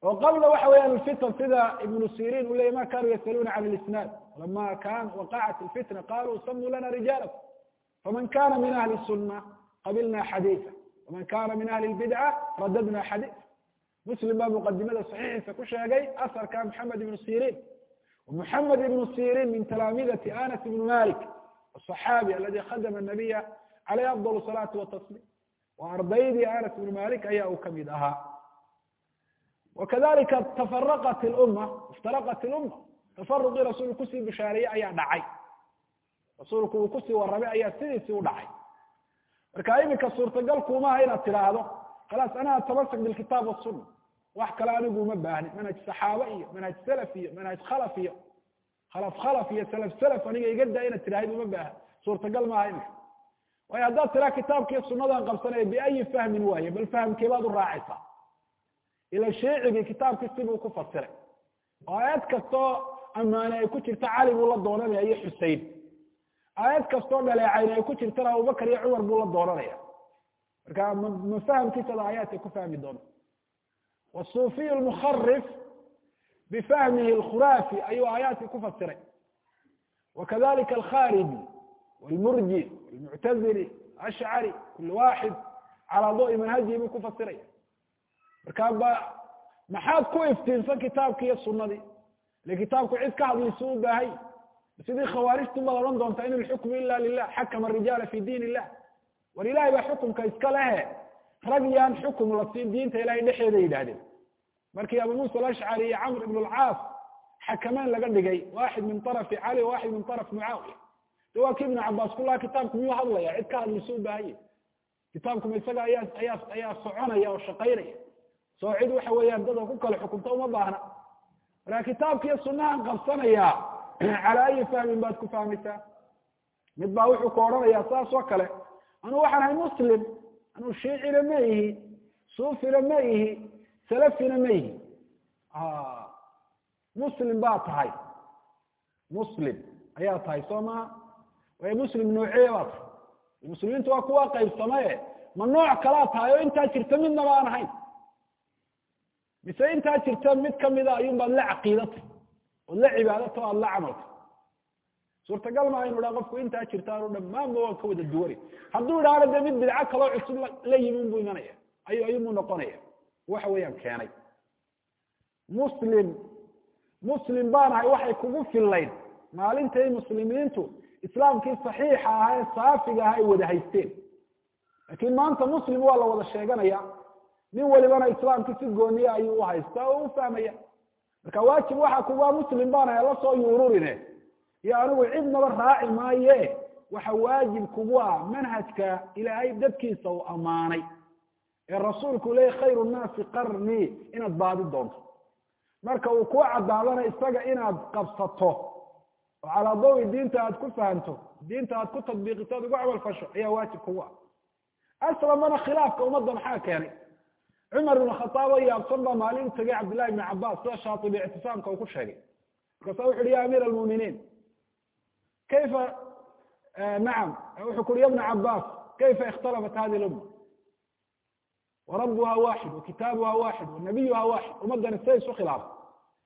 oo qabla waxa weeyaan alfitan sida ibnu sirin u leyay ma kanuu yasaluuna can lisnaad lama kan waqacat alfitna qaluu samuu lana rijaalakum faman kana min ahli suna qabilna xadiiثa waman kana min ahli lbidca radadna xadiiث muslim baa muqadimada saxiixiisa ku sheegay asarka maxamed ibnu sirin ومحمد بن سيrين من تلامذة أنس بن مالك الصحاaبي الذي خdم النبي عليه أفضل الصلاة والتسليم وardaydii أنس بن مالك ayaa uu kamid ahaa وkذلika تفرقت الأمة افترقت الأمة تفرقii رasuلku kusii بشhaareye ayaa dhacay rasuulku uu ku sii warramay ayaa sidiisii u dhacay. Marka iminka suurtagal kuumaha inaad tidhaahdo khalaas anaa tamasak bilkitaab wasunna wax kale anigu uma baahni. Manhaj saxaaba iyo manhaj salaf iyo manhaj khalaf iyo khalaf khalaf iyo salaf salaf aniga iga daa inaad tidhaahid uma baahan suurtagal maaha iminka. Waayo haddaad tiraa kitaabkiiyo sunnadan qabsanaya biayi fahmin waaye bal fahamkeebaad u raacaysaa. Ila sheicigii kitaabkii sibuu ku fasiray. Oo aayad kastoo ammaane ay ku jirta cali buu la doonanaya iyo xusein aayad kastoo dhaleecayna ay ku jirtana abubakar iyo cumar buu la doonanaya marka ma ma fahamkiisada aayaadkay ku fahmi doonta wasuufiy lmukharif bifahmihi alkhuraafi ayuu aayaadkii ku fasiray. Wakadalika alkhariji walmurji walmuctazili ashcari kul waaxid calaa dawi manhajihi buu ku fasiraya marka ba maxaad ku iftiinsan kitaabki iyo sunadii ile kitaabku cid ka hadlaysu u baahay sidii khawaarijtu baad odhan doontaa in ilxukmu ila lilah xakama rijaala fi diin illah. War ilahay baa xukumka iska lehe rag yaan xukum la siin diinta ilahay dhexeeda yidhaahdeen. Markii abu musa alashcari iyo camr ibn alcaas xakameyn laga dhigay waaxid min arafi cali waaxid min araf mucaawiya. De waa ki ibnu cabaas kulaha kitaabku miyuu hadlaya cid ka hadlaysu u kitaabkuma isaga ayaa ayaa ayaa soconaya oo shaqaynaya. Soo cid waxa weeyaan dada ku kala xukunta uma baahna. Marka kitaabkiiyo sunahan qabsanaya calaa ayi fahmin baad ku fahmaysaa mid baa wuxuu ku odhanaya saas oo kale anuu waxaan ahay muslim anuu shiicina ma ihi suufina ma ihi salafina ma ihi. Muslim baa tahay. Muslim ayaa tahay soo maa waayo muslim noocee baa tahay? Muslimiintu waa kuwa qaybsamaye ma nooc kalaa tahay oo intaa jirta midnaba aan ahayn. Mise intaa jirta mid kamida ayuun baad la caqiidatay ood la cibaadato aad la camaltay suurtagal maa inu dhaa qofku intaa jirta anu dhamaanba waan ka wada duwani. Hadduu idhaahdo dee mid bidco kaloo cusub la yimi unbuu imanaya. Ayu ayuunbuu noqonaya. Waxa weeyaan keenay. Muslim muslim baan ahay waxay kugu fillayn. Maalintay muslimiintu islaamkii saxiixa ahaa ee saafiga aha ay wada haysteen. Laakiin maanta muslim waa la wada sheeganaya. Nin walibana islaamkii si gooniya ayuu u haystaa oo u fahmaya marka waajib waxa kugaa muslim baan ahay la soo yuururine. Iyo anigu cidnaba raaci maaye waxa waajib kugu ah manhajka ilaahay dadkiisa uu ammaanay. Ee rasuulku leeyay khayru nnaasi qarnii inaad baadi doonto. Marka uu ku cadaadana isaga inaad qabsato oo calaa dawi diinta aad ku fahanto diinta aad ku tadbiiqiso aad ugu camal fasho ayaa waajib kugu ah aslamana khilaafka ummadda maxaa keenay cumar ibn khataab oo yaabsan baa maalin u tegay cabdillahi ibni cabaas sida shaatibi ictisaamka uu ku sheegay. Markaasa wuxu uhi ya amiir almuminiin kayfa nacam wuxuu ku uhi ya bna cabaas kayfa ikhtalafat hadi lumma warabuha waxid wakitaabuha waxid wanabiyuha waxid ummadani siday isu khilaafay.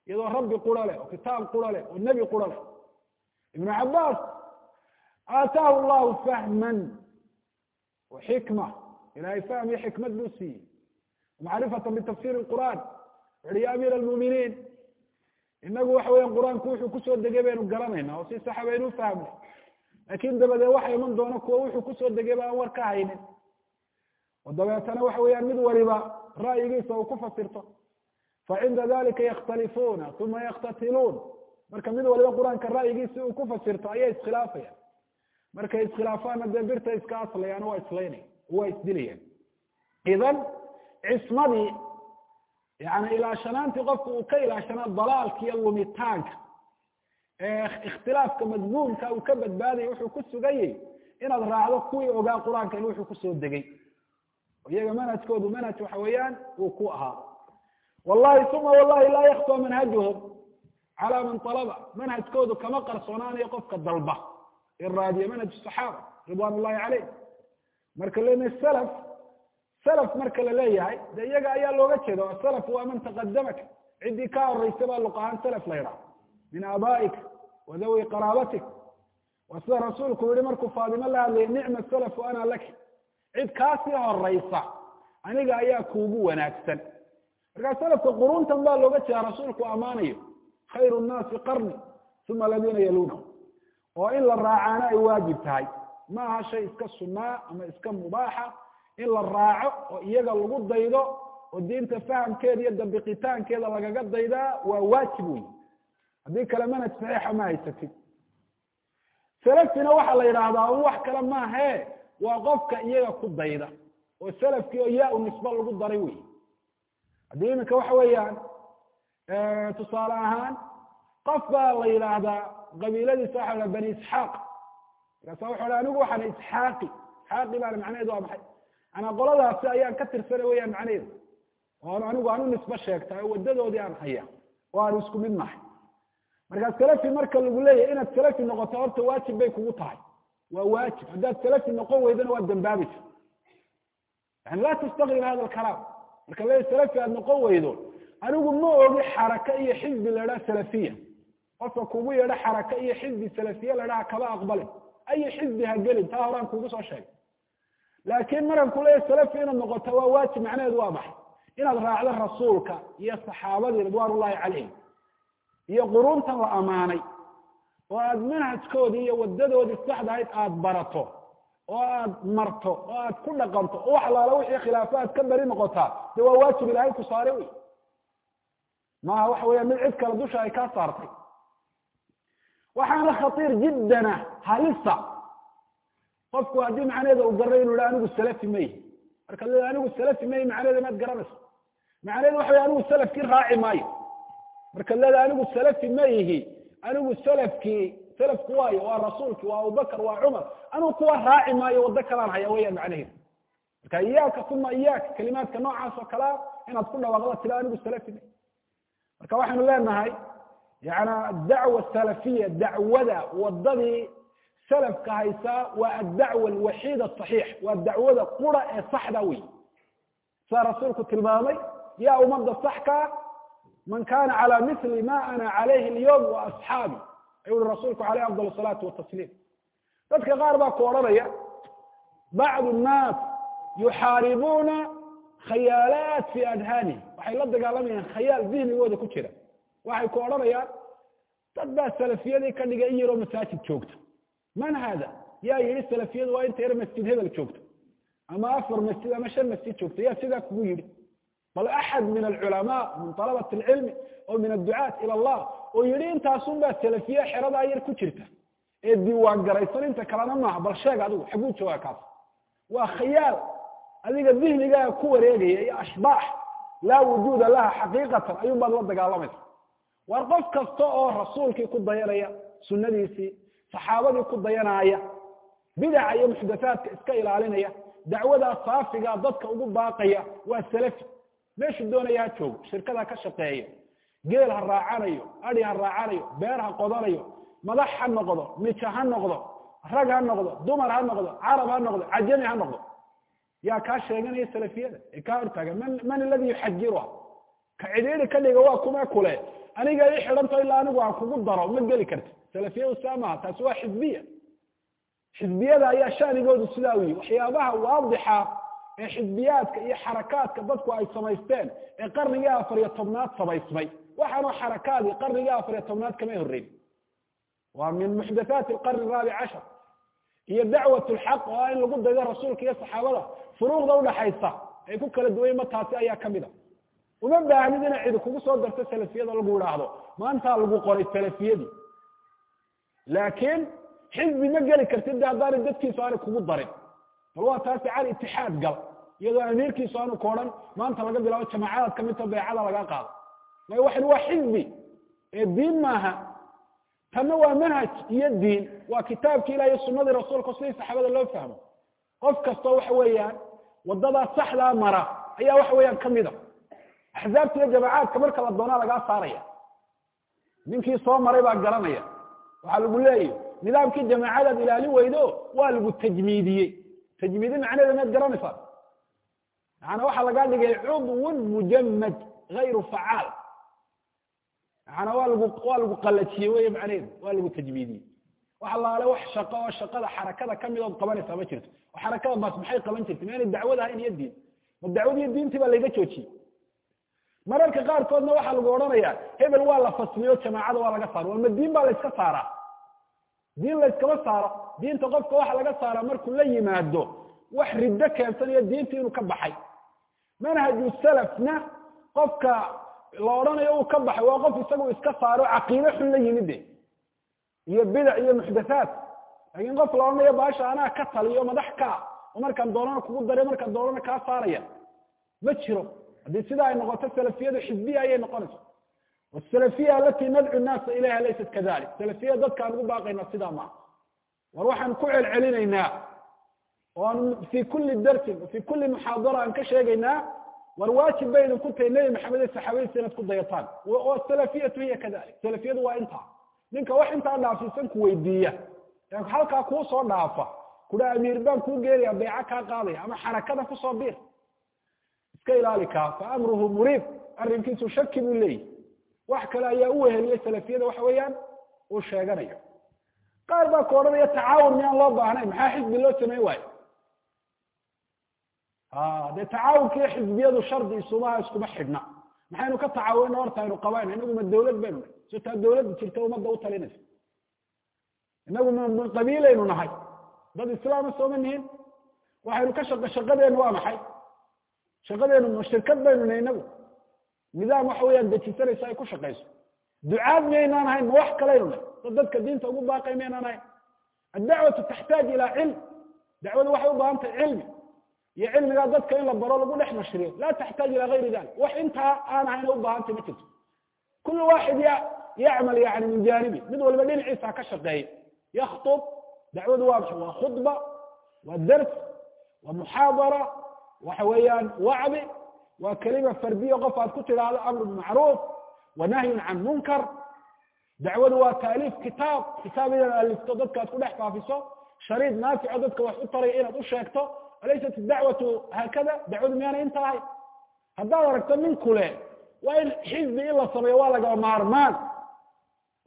Iyadoo rabbi qura leh oo kitaab qura leh oo nebi qura leh. Ibnu cabaas aataahu llahu fahman wa xikma ilahay fahm iyo xikmad buu siiyey macrifata bitafsir qur'an wuxuhi ya amiir almuminiin inagu waxa weya qur'aanku wuxuu ku soo degay baynu garanayna oo si saxa baynu ufahmnay laakin dabadeed waxa iman doona kuwa wuxuu ku soo degay ba aan war ka haynin oo dabeetana waxa weeyaan mid waliba ra'yigiisa uu ku fasirto facinda dalika yakhtalifuuna uma yaktatiluun marka mid waliba qur'aanka ra'yigiisi uu ku fasirto ayay iskhilaafayaan markay iskhilaafaana dee birta iska aslayaan waa islaynaya waa isdilayaan idan cismadii yani ilaashanaantii qofka uu ka ilaashanaa dalaalka iyo lumitaanka ee ikhtilaafka madmuumka uu ka badbaadaya wuxuu ku suganyay inaad raacdo kuwii ogaa qur'aanka in wuxuu ku soo degay. Iyaga manhajkoodu manhaj waxa weeyaan uu ku ahaa. Wallahi uma wallahi laa yakfa manhajuhum calaa man alaba manhajkoodu kama qarsoonaanayo qofka dalba. Iraadiya manhaj saxaaba ridwan ullahi caleyh marka lena salaf salaf marka la leeyahay de iyaga ayaa looga jeeda salaf waa man taqadamaka ciddii ka horeysa baa luq ahaan salaf la yidhaha. Min aaba'ika wa dawi qaraabatik. Waa sida rasuulku yihi markuu faatimo la hadlayay nicma salafu ana laki. Cid kaasii horeysa aniga ayaa kuugu wanaagsan. Markaa salafka quruntan baa looga jeeda rasuulku ammaanayo khayru nnaasi qarni uma aladiina yaluunahu oo in la raacaana ay waajib tahay. Ma aha shay iska sunnaa ama iska mubaaxa in la raaco oo iyaga lagu daydo oo diinta fahamkeeda iyo dabiqitaankeeda lagaga daydaa waa waajib wey haddii kale manhaj saxiixa ma haysatid. Salafina waxaa la yidhaahdaa un wax kale maahe waa qofka iyaga ku dayda. Oo salafkii oo yaa u nisba lagu daray wey haddii iminka waxa weeyaan tusaale ahaan qof baa la yidhaahdaa qabiiladiisa waxa la bani isxaaq. Markaasa wuxu ha anigu waxaan isxaaqi. Isxaaqi baana macnaheedu waa maxay manaa qoladaasi ayaan ka tirsana weyaan macnaheedu oo anigu aan u nisbo sheegta oo wadadoodii aan haya oo aan isku mid nahay. Markaa salafi marka lagu leeyahay inaad salafi noqoto horta waajib bay kugu tahay. Waa waajib. Haddaad salafi noqon weydana waad dambaabaysa yani laa tastaqrib hada alkalaam. Marka le salafi aad noqon weydo anigu ma ogi xaraka iyo xizbi la idhaha salafiya. Qofka kugu yeedho xaraka iyo xizbi salafiya la dhaha kaba aqbalin. Ayi xizbi ha gelin taa horaan kugu soo sheegay laakin markan kuleeyahy salafi inaad noqoto waa waajib macnaheedu waa maxay? Inaad raacdo rasuulka iyo saxaabadii ridwan ullahi calayhim iyo quruntan la amaanay oo aad manhajkoodii iyo wadadoodii saxda ahayd aada barato oo aad marto oo aad ku dhaqanto oo wax alaala wixii khilaafo aad ka bari noqotaa de waa waajib ilaahay ku saare wey maaha waxa weya mid cid kale dusha ay kaa saartay. Waxaana khatiir jiddana halisa qofku haddii macnaheeda uu garay inu ha anigu salafi ma yihi marka anigu salafi ma yihi macnaheeda maad garanaysa macnaheedu waxa anigu salafkii raaci maayo. Marka leeda anigu salafi ma anigu salafkii salafku waayo waa rasuulki waa abubakr waa cumar anigu kuwa raaci maayo wado kalaan haya weyaan macnaheedu. Marka iyaaka uma iyaaka kalimaadka noocaas oo kalea inaad ku dhawaaqda tila anigu salafi ma marka waxaynu leenahay yana dacwa salafiya dacwada wadadii salafka haysaa waa addacwa alwaxiida asaxiix waa dacwada qura ee saxda wey saa rasuulku tilmaamay yaa ummadda saxkaa man kana calaa mili ma ana calayhi alyowm wa asxaabi. Ayuu uhi rasuulku caleyh afdal asalaatu watasliim dadka qaar baa ku odhanaya bacdu nnaas yuxaaribuuna khayaalaat fi adhaanihim waxay la dagaalamayaan khayaal dihnigooda ku jira. Waxay ku odhanayaan dad baa salafiyadii ka dhigay in yaroo masaajid joogta man hada? Yaa yihi salafiyadu waa inta yar masjid hebel joogto? Ama afar masjid ama shan masjid joogto? Yaa sidaa kugu yidhi. Bal axad min alculamaa min alabat alcilmi oo min adducaat ila allah oo yihi intaasun baa salafiye xeradaa yar ku jirta. Ee diiwaan garaysan inta kalena maaha bal sheeg adigu xaguu jooga kaas. Waa khayaal adiga dihnigaaga ku wareegaya iyo ashbaax. Laa wujuuda laha xaqiiqatan ayuun baad la dagaalamaysa war qof kasta oo rasuulkii ku dayanaya sunadiisii saxaabadii ku dayanaaya bidaca iyo muxdathaadka iska ilaalinaya dacwadaa saafigaa dadka ugu baaqaya waa salafi. Meeshu doonaya ha joogo shirkada ka shaqeeyo geel ha raacanayo adi ha raacanayo beer ha qodanayo madax ha noqdo mija ha noqdo rag ha noqdo dumar ha noqdo carab ha noqdo cajami ha noqdo. Yaa kaa sheeganaya salafiyada ee kaa hortaagan man man aladi yuxajiruha ka cidhiidi ka dhiga waa kuma kule. Aniga i xidhanto ilaa anigu aan kugu daro ma geli karti salafiyadu saa maha taasi waa xizbiya xisbiyada ayaa shanigoodu sidaa u yihi waxyaabaha waadixa ee xisbiyaadka iyo xarakaadka dadku ay samaysteen ee qarnigii afar iyo tobnaad samaysmay. Waxaanoo xarakaadii qarnigii afar iyo tobnaad kama horreyn. Waa min muxdathaati alqarni raabic cashar. Iyo dacwat lxaq oo ah in lagu daydo rasuulka iyo saxaabada. Furuuqda udhaxaysa ay ku kala duwan ma taasi ayaa ka mid a. Uma baahnid inay cidi kugu soo darto salafiyada lagu idhaahdo maantaa lagu qoray salafiyadii laakiin xisbi ma geli kartid de haddaanay dadkiisu aanay kugu darin bal waa taasi cal itixaad gal iyadoo amiirkiisu aanu ka odhan maanta laga bilaabo jamaacadaad kamidta beecada laga qaado may waxan waa xisbi ee diin maaha tanna waa manhaj iyo diin waa kitaabki ilah iyo sunadii rasuulka sidii saxaabada loo fahmo qof kastoo waxa weeyaan wadadaa saxdaa mara ayaa waxa weeyaan kamida axzaabta iyo jamacaadka marka la doonaa lagaa saaraya ninkii soo maray baa garanaya waxaa lagu leeyahy nidaamkii jamaacadaad ilaalin weydo waa lagu tajmiidiyey. Tajmiidi macnaheeda maad garanaysaa maana waxaa lagaa dhigay cudwun mujamad gayru facaal. Maana waa lagu waa lagu qalajiyey wey macnaheedu waa lagu tajmiidiyey. Wax allaale wax shaqo oo shaqada xarakada ka mid ood qabanaysaa ma jirto. Oo xarakada baas maxay qaban jirtay? Maanay dacwad ahayn iyo diin. Ma dacwad iyo diintii baa layga joojiyey mararka qaarkoodna waxaa lagu odhanayaa hebel waa la fasliyo jamaacada waa laga saaro ma diin baa layska saaraa diin layskama saaro. Diinta qofka waxa laga saaraa markuu la yimaado wax riddo keensanayo diinta inuu ka baxay. Manhaju salafna qofka la odhanayo uu ka baxay waa qof isagu iska saaro caqiide xun la yimid de iyo bidac iyo muxdathaat laakiin qof la odhanayo baasha anaa ka taliyo madax kaa oo markaan doonana kugu daray markaan doonana kaa saaraya. Ma jiro haddii sidaa ay noqoto salafiyadu xisbiya ayay noqonaysa wasalafiya alati nadcu nnaasa ilayha laysat kadalik salafiyada dadkaan ugu baaqaynaa sidaa maaha war waxaan ku celcelinaynaa. Oo aan fi kuli darsin fi kuli muxaadara aan ka sheegaynaa war waajib baynu ku tahay nebi maxamed iyo saxaabadiisa inaad ku dayataan. Salafiyatu hiya kadalik salafiyadu waa intaa. Ninka wax intaa dhaafisan ku weydiiya. Ee halkaa kuu soo dhaafa. Kudha amiir baan kuu geenaya beeca kaa qaadaya ama xarakada ku soo biir iska ilaali kaa fa amruhu muriib arrinkiisu shaki buu leeyahy wax kale ayaa u weheliyey salafiyada waxa weeyaan uu sheeganayo qaar baa ka odhanaya tacaawun miyaan loo baahnayn maxaa xisbi loo sameyn waayo dee tacaawunka iyo xisbiyadu shardi isumaha iskuma xidhna maxaynu ka tacaawunna horta aynu qabayna inagu ma dawlad baynu nahay so taa jirta ummadda u talinaysa inagu qabiilaynu nahay dad islaama sooma nihin waxaynu ka shaqa shaqadeenu waa maxay shaqadeenu ma shirkad baynu nahay inagu. Nidaam waxa weeyaan dejisanaysa ay ku shaqayso. Ducaad miyaynaan ahayn ma wax kalaynu nahay dad dadka diinta ugu baaqay miyaynaan ahayn. Addacwatu taxtaaj ilaa cilm. Dacwadu waxay u baahan tahay cilmi. Iyo cilmigaa dadka in la baro lagu dhex nashriyo laa taxtaaj ilaa gayri dalik wax intaa aan ahayna u baahantay ma jirto. Kul waaxid yacmal yani min jaanibi. Mid walba dhinaciisa ha ka shaqeeya yakhtub. Dacwadu waa maxay waa khudba waa dars waa muxaadara waxa weeyaan wacdi waa kelima fardiya qof aad ku tidhaahdo amru bimacruuf wa nahyun can munkar. Dacwadu waa taaliif kitaab. Kitaab inaad alifto dadka aad ku dhex faafiso. Shariid naafico dadka wax u taraya inaad u sheegto. Alaysat dacwatu haakada dacwadu miyaana inta ahay haddaad aragto nin kule waa in xizbi in la sameeyo waa lagaba maarmaan.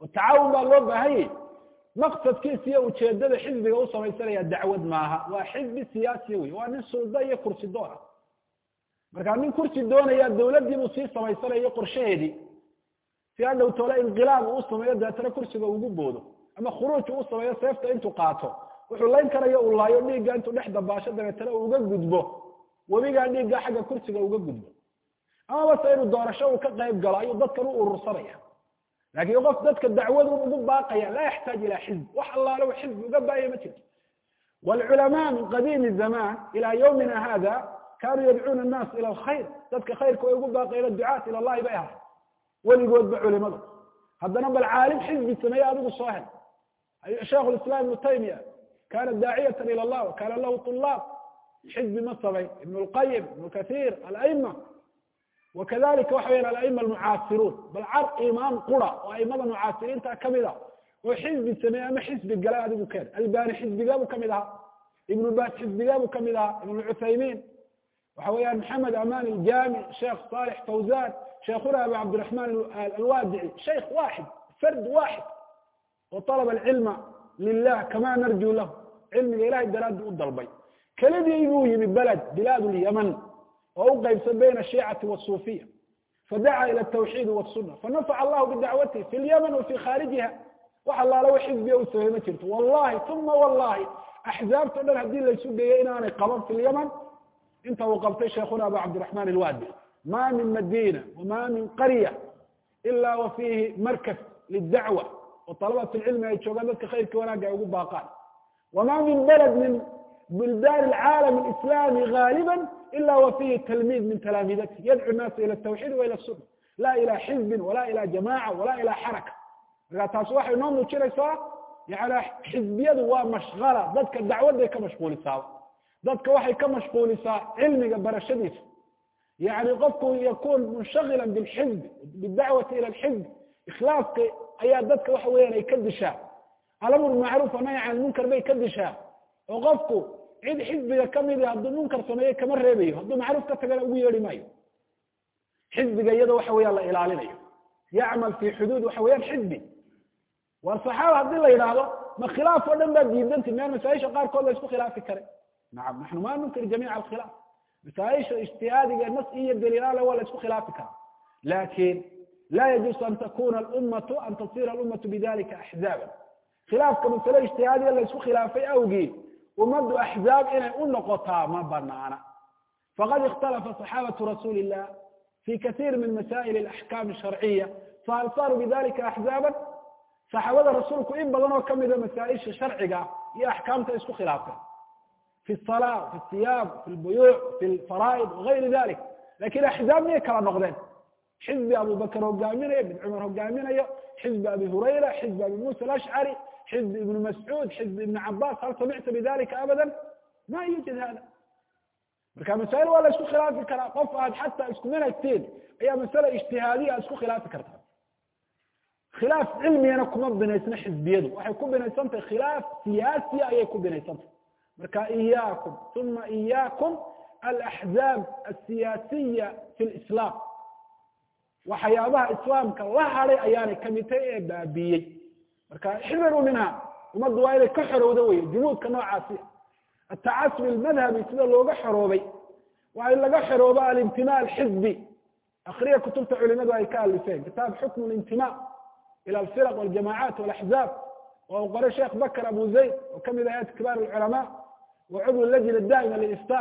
Oo tacaawun baa loo baahanyay maqsadkiisa iyo ujeedada xizbiga u samaysanaya dacwad maaha. Waa xizbi siyaasiya wey waa nin sulda iyo kursi doon ah. Markaa nin kursi doonaya dawladdiibuu sii samaysanayo qorshaheedii. Si hadhow tole inqilaab uu sameeyo deetana kursiga ugu boodo. Ama khuruuj uu sameeyo seefta intuu qaato. Wuxuu layn karayo uu laayo dhiigga intuu dhex dabaasho dabeetana uu uga gudbo. Webigaa dhiigga xagga kursiga uga gudbo. Amaba se inuu doorasho uu ka qayb galo ayuu dadkan u urursanaya laakiin qof dadka dacwadu ugu baaqaya laa yaxtaaj ilaa xizb. Wax allaale u xizbi uga baahaya ma jirto. Waalculamaa min qadiimi zamaan ilaa yawmina hada kanuu yadcuuna annaas ila alkhayr. Dadka khayrka way ugu baaqayeen ducaat ila allahi bay ahay weligoodba culimadu. Haddana bal caalim xizbi sameeye adigu soo hel. Sheikhu lislaam ibnu taymiya kana daaciyatan ila allah wakana lahu tulaab xizbi ma samay ibn lqayim ibnu kathiir alaima wakadalika waxa weyan alaima almucaasiruun bal car imaam qura oo aimada mucaasiriinta ka mid a oo xizbi sameeye ama xizbi galay adigu keen albani xizbigaabuu ka mid ahaa ibnu bas xizbigaabuu ka mid ahaa ibn cuthaymiin waxa weeyaan maxamed aman iljami sheekh salix fawzan sheekhuna abu cabdiraxman alwadici shaykh waxid fard waxid oo alaba alcilma lilah kama narju lahu cilmiga ilahay daraaddi u dalbay kelidii buu yimi beled bilaad lyaman oo u qaybsan bayna ashiicati wasuufiya fadacaa ila atawxiidi wasuna fanafaca allahu bidacwatihi fi lyaman wa fi khaarijiha wax allaala wa xisbiga u sameey ma jirto. Wallahi uma wallahi axzaabta o dhan haddii laysu geeyo inaanay qaban fi lyaman inta uu qabtay sheekhuna abu cabdiraxman alwadi ma min madina wama min qarya ila wa fiihi markas lidacwa oo talabat lcilmi ay joogaan dadka khayrka wanaagga ay ugu baaqaan. Wama min balad min buldaan alcaalam alislami gaaliba ila wa fiihi talmiid min talaamidati yadcu nnaasa ila altawxiid wa ila asuna la ila xizbin wala ila jamaca wala ila xaraka marka taasi waxay noo muujinaysaa yani xizbiyadu waa mashkala dadka dacwadday ka mashquulisaaba dadka waxay ka mashquulisaa cilmiga barashadiisa yani qofku yakun munshagila bilxizb bidacwati ila alxizb ikhlaaska ayaa dadka waxa weeyaan ay ka dishaa alamr macruuf anahy can lmunkar bay ka dishaa oo qofku cid xizbiga kamidi hadduu munkar sameeyo kama reebayo. Hadduu macruuf ka tagana ugu yeedhi maayo. Xizbiga iyada waxa weeyaan la ilaalinayo. Yacmal fi xuduud waxa weeyaan xizbi war saxaaba haddii la yidhaahdo ma khilaaf oo dhan baa diidanti meel masaaisha qaarkood la isku khilaafi kare nacam naxnu ma nunkir jamiica alkhilaaf. Masaaisha ijtihaadiga nas iyo daliilale waa la isku khilaafi karaa. Lakin la yajuusu an takuna alummatu an tasira alummatu bidalika axzaaba khilaafka masale ijtihaadiga la isku khilaafay awgii ummaddu axzaab inay u noqotaa ma banaana faqad ikhtalafa صaxaabatu rasuuli illah fi kasiir min masaa'il alaxkam asharciya fahal saaruu bidalika axzaaba saxaabada rasuulku in badan oo kamida masaaisha sharciga iyo axkaamta isku khilaafeen fi الصلاة fi الصiyaam fi اlbuyuuc fi اlfaraa'id wagayri dalik lakin axzaab miyay kala noqdeen xizbi abu bakr hogaaminayo ibn cumar hogaaminayo xizbi abi hurayra xizbi abi musa alashcari xizbi ibn mascuud xizbi ibn cabas hal samicta bidalika abada ma yujad hada marka masaa'il waa la isku khilaafi karaa qof aad xataa isku manhajteen ayaa masale ijtihaadiya aad isku khilaafi kartaa khilaaf cilmigana kuma binaysna xizbiyadu waxay ku binaysantahay khilaaf siyaasiya ayay ku binaysantahay marka iyaakum uma iyaakum alaxzaab asiyaasiya fi lislaam waxyaabaha islaamka la haday ayaanay ka mid tahay ee baabiiyey marka ixdaru minha ummaddu waa inay ka xorowda wey jumuudka noocaasi. Atacasub ilmadhabi sida looga xoroobay waa in laga xoroobo alintima alxizbi akriya kutubta culimadu ay ka alifeen kitaab xukmu lintima ila alfiraq waljamacat walaxzaab oo u qoray sheekh bakr abu zayd oo ka mid ah hayat kibaar alculamaa wacudw lajna daa'ima lifta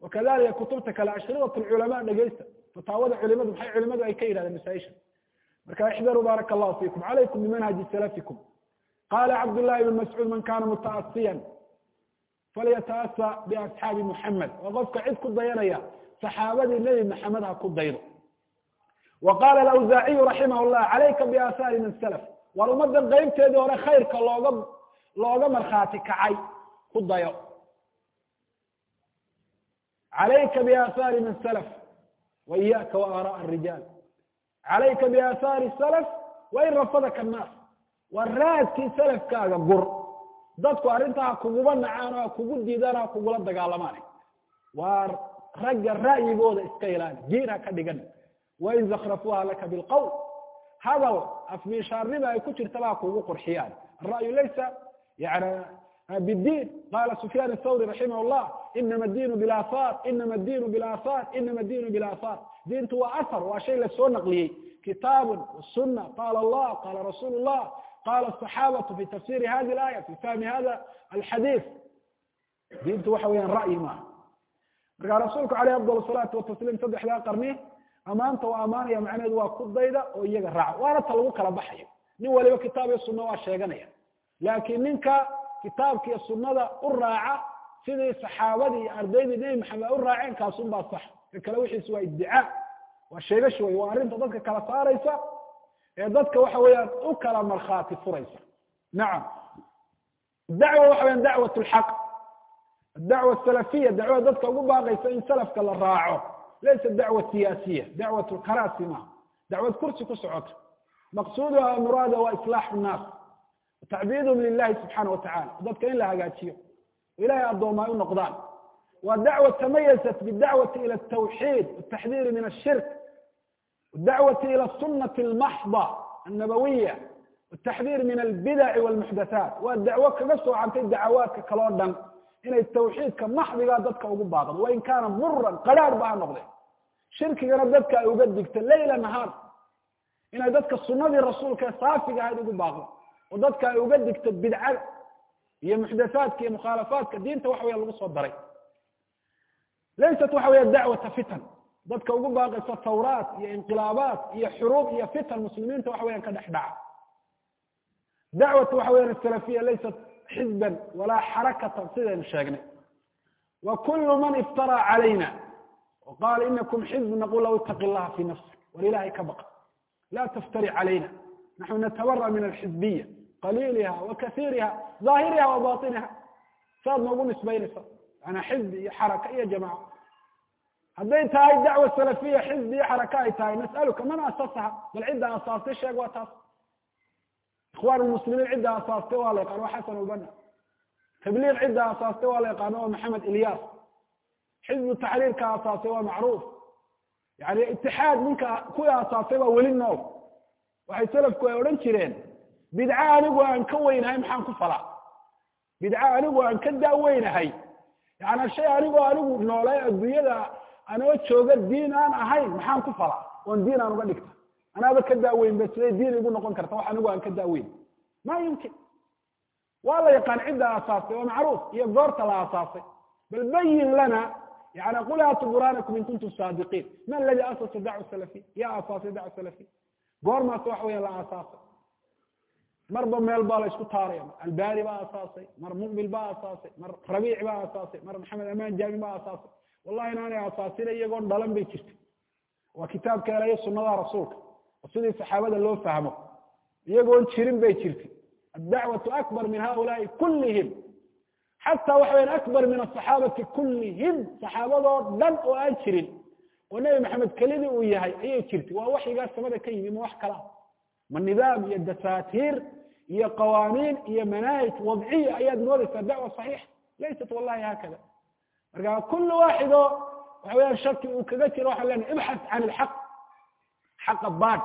wakadalika kutubta kale ashridat lculamaa dhegeysta fataawada culimadu maxay culimadu ay ka yidhahdeen masaaisha marka ixdaruu baaraka allahu fiikum calaykum bimanhaji salafikum qala cabdullahi ibn mascuud man kana mutaasiyan falyataasa biasxaabi muxamed waa qofka cid ku dayanaya saxaabadii nebi maxamed ha ku daydo wa qala alawsaaciyu raximah llah calayka biaahaari man salaf war ummadan qeybteedii hore khayrka looga looga markhaati kacay ku dayo calayka biaahaari man salaf wa iyaka wa aaraء الrijaal calayka biaahaari salaf wain rafadaka annaas waa raadkii salafkaaga gur dadku arrintaa ha kuguba nacaan oo ha kugu diidaan ha kugula dagaalamaan waa ragga ra'yigooda iska ilaali jiir ha ka dhigan wain zakrafuuha laka bilqowl hadal afmiishaarnima ay ku jirtaba ha qurxiyaan yani bdiin qala sufyaan الthawri raximah llah inama diinu bilahaar inama diinu bilahaar inama diinu bilahaar diintu waa ahar waa shay la soo naqliyey. Kitaabun suna qala allah qala rasuul llah qala asaxaabatu fi tafsiri hadi laaya fi fahmi hada alxadiid diintu waxa weyaan ra'yi maaha marka rasuulku aleyh afdal salaatu watasliim saddexdaa qarni amaanta waa amaanaya macnaheedu waa ku dayda oo iyaga raaca. Waana ta lagu kala baxayo nin waliba kitaab iyo sunna waa sheeganaya. Laakiin ninka kitaabka iyo sunada u raaca sidii saxaabadii iyo ardaydii nebi maxamed u raaceen kaasun baa sax. Ka kale wixiis waa idicaa waa sheegash wey waa arrinta dadka kala saaraysa ee dadka waxa weeyaan u kala markhaati furaysa. Nacam dacwa waxa weyan dacwat lxaq adacwa asalafiya dacwada dadka ugu baaqaysa in salafka la raaco. Laysa dacwa siyaasiya dacwat lkaraasi maha dacwad kursi ku socoto maqsuuduha muraada waa islaaxu nnaas tacbiidhum lilahi subxaana watacala dadka in la hagaajiyo ilahay addooma ay u noqdaan waa dacwa tamayazat bidacwati ila altawxiid wataxdiiri min ashirk dacwati ila sunati almaxda annabawiya ataxdiir min albidaci walmuxdathaat waa dacwo kaga soocantay dacawaadka kaloo dhan inay tawxiidka maxdigaa dadka ugu baaqdo wain kaana muran qadhaar ba ha noqde shirkigana dadka ay uga digto leyla nahaar inay dadka sunadii rasuulka ee saafiga ahayd ugu baaqdo oo dadka ay uga digto bidcada iyo muxdathaadka iyo mukhaalafaadka diinta waxa weya lagu soo daray. Laysat waxa weya dacwata fitan. Dadka ugu baaqaysa tawraat iyo inqilaabaat iyo xuruub iyo fitan muslimiinta waxa weyan ka dhex dhaca. Dacwatu waxa weyan asalafiya laysat xizban walaa xarakatan sidaynu sheegnay. Wa kulu man iftaraa calayna o qaala inakum xizb naqul lahu itaqi llaha fi nafsi war ka baqa. La taftari calayna naxnu natabara min alxizbiya qaliiliha wa kasiiriha zaahiriha wa batiniha saad noogu nisbaynaysa yana xizbi iyo xaraka iyo jamaca hadday tahay dacwa salafiya xizbi iyo xaraka ay tahay nas'aluka man asasaha? Bal cidda asaastay sheeg waa taas. Ikhwan muslimiin cidda asaastay waa la yaqaan waa xasan ulbana tabliiq cidda asaastay waa la yaqaano waa maxamed ilyas xizbu taxriirka asaasay waa macruuf. Yani itixaad ninka kuwii asaasay baa weli nool waxay salafku ay odhan jireen bidca anigu aan ka weynahay maxaan ku falaa? Bidca anigu aan ka daaweynahay. Yani shay anigoo anigu noolay adduunyada anoo jooga diin aan ahayn maxaan ku falaa? Oon diin aan uga dhigta. Anaaba ka daaweyn ba siday diin igu noqon karta? Wax anigu aan ka daaweyn. Ma yumkin. Waa la yaqaan cidda asaastay waa macruuf iyo goorta la asaasay bal bayin lana yani qul haatu burhanakum in kuntum saadiqiin. Ma aladi asasa dacwa salafiya yaa asaasay dacwa salafiya goormaas waxa weya la asaasay marba meel baa la isku taaraya albani baa asaasay mar muqbil baa asaasay mar rabiic baa asaasay mar maxamed amaan jaami baa asaasay. Wallahi inaanay asaasina iyagoon dhalan bay jirta waa kitaabka elayo sunada rasuulka oo sidii saxaabada loo fahmo. Iyagoon jirin bay jirtay. Addacwatu akbar min haulaai kullihim. Xataa waxa weyan akbar min asaxaabati kullihim. Saxaabadoo dhan oo aan jirin oo nebi maxamed kelidii uu yahay ayay jirtay. Waa waxyigaa samada ka yimi ma wax kalaa ma nidaam iyo dasaatiir iyo qawaaniin iyo manaahij wadciya ayaad moodaysaa dacwa saxiixa laysat wallahi haakada. Marka kul waaxid waxa weyaan shaki uu kaga jiro waxaan leenahay ibxath can ilxaq xaqa baad.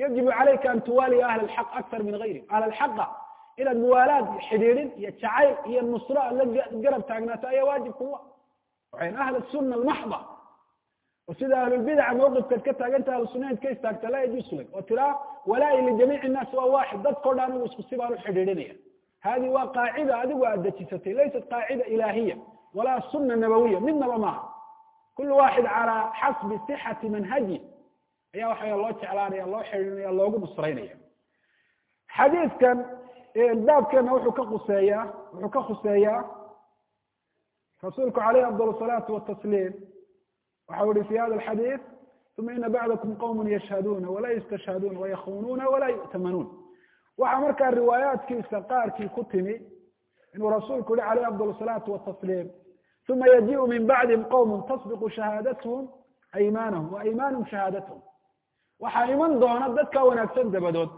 Yajibu calayka an tuwaaliya ahla alxaq akthar min gayri. Ahla alxaqa inaad muwaalaad xidhiidhin iyo jacayl iyo nusro la garab taagnaato ayaa waajib kuwa waxayn ahla sunna almaxda sida ahlulbidaca mawqifkaad ka taaganta ahlu sunnahayd ka istaagta laa yajuusu oo tiraa walaa'i lijamiici innaas waa waaxid dadkao dhan anigu isku si baan u xidhiidhinaya. Hadi waa qaacida adigu aad dejisatay laysat qaacida ilaahiya walaa suna nabawiya midnaba maaha kulu waaxid calaa xasbi sixati manhaji ayaa waxaa loo jeclaanaya loo xidhiidhinaya loogu nusraynaya xadiidkan baabkeena wuxuu ka khuseeyaa wuxuu ka khuseeyaa rasuulku caleyhi afdal salaatu watasliim waxa uhi fi hada alxadiid uma ina bacdakum qowma yashhaduuna walaa yastashhaduuna wayakunuuna walaa yu'tamanuun waxaa markaa riwaayaatkiisa qaarkii ku timi inuu rasuulku yihi caleyhi afdal salaatu watasliim uma yajiu min bacdihim qowm tasbiqu shahaadatuhum aymaanahum wa aymaanhum shahaadatahum waxaa iman doona dadka wanaagsan dabadood.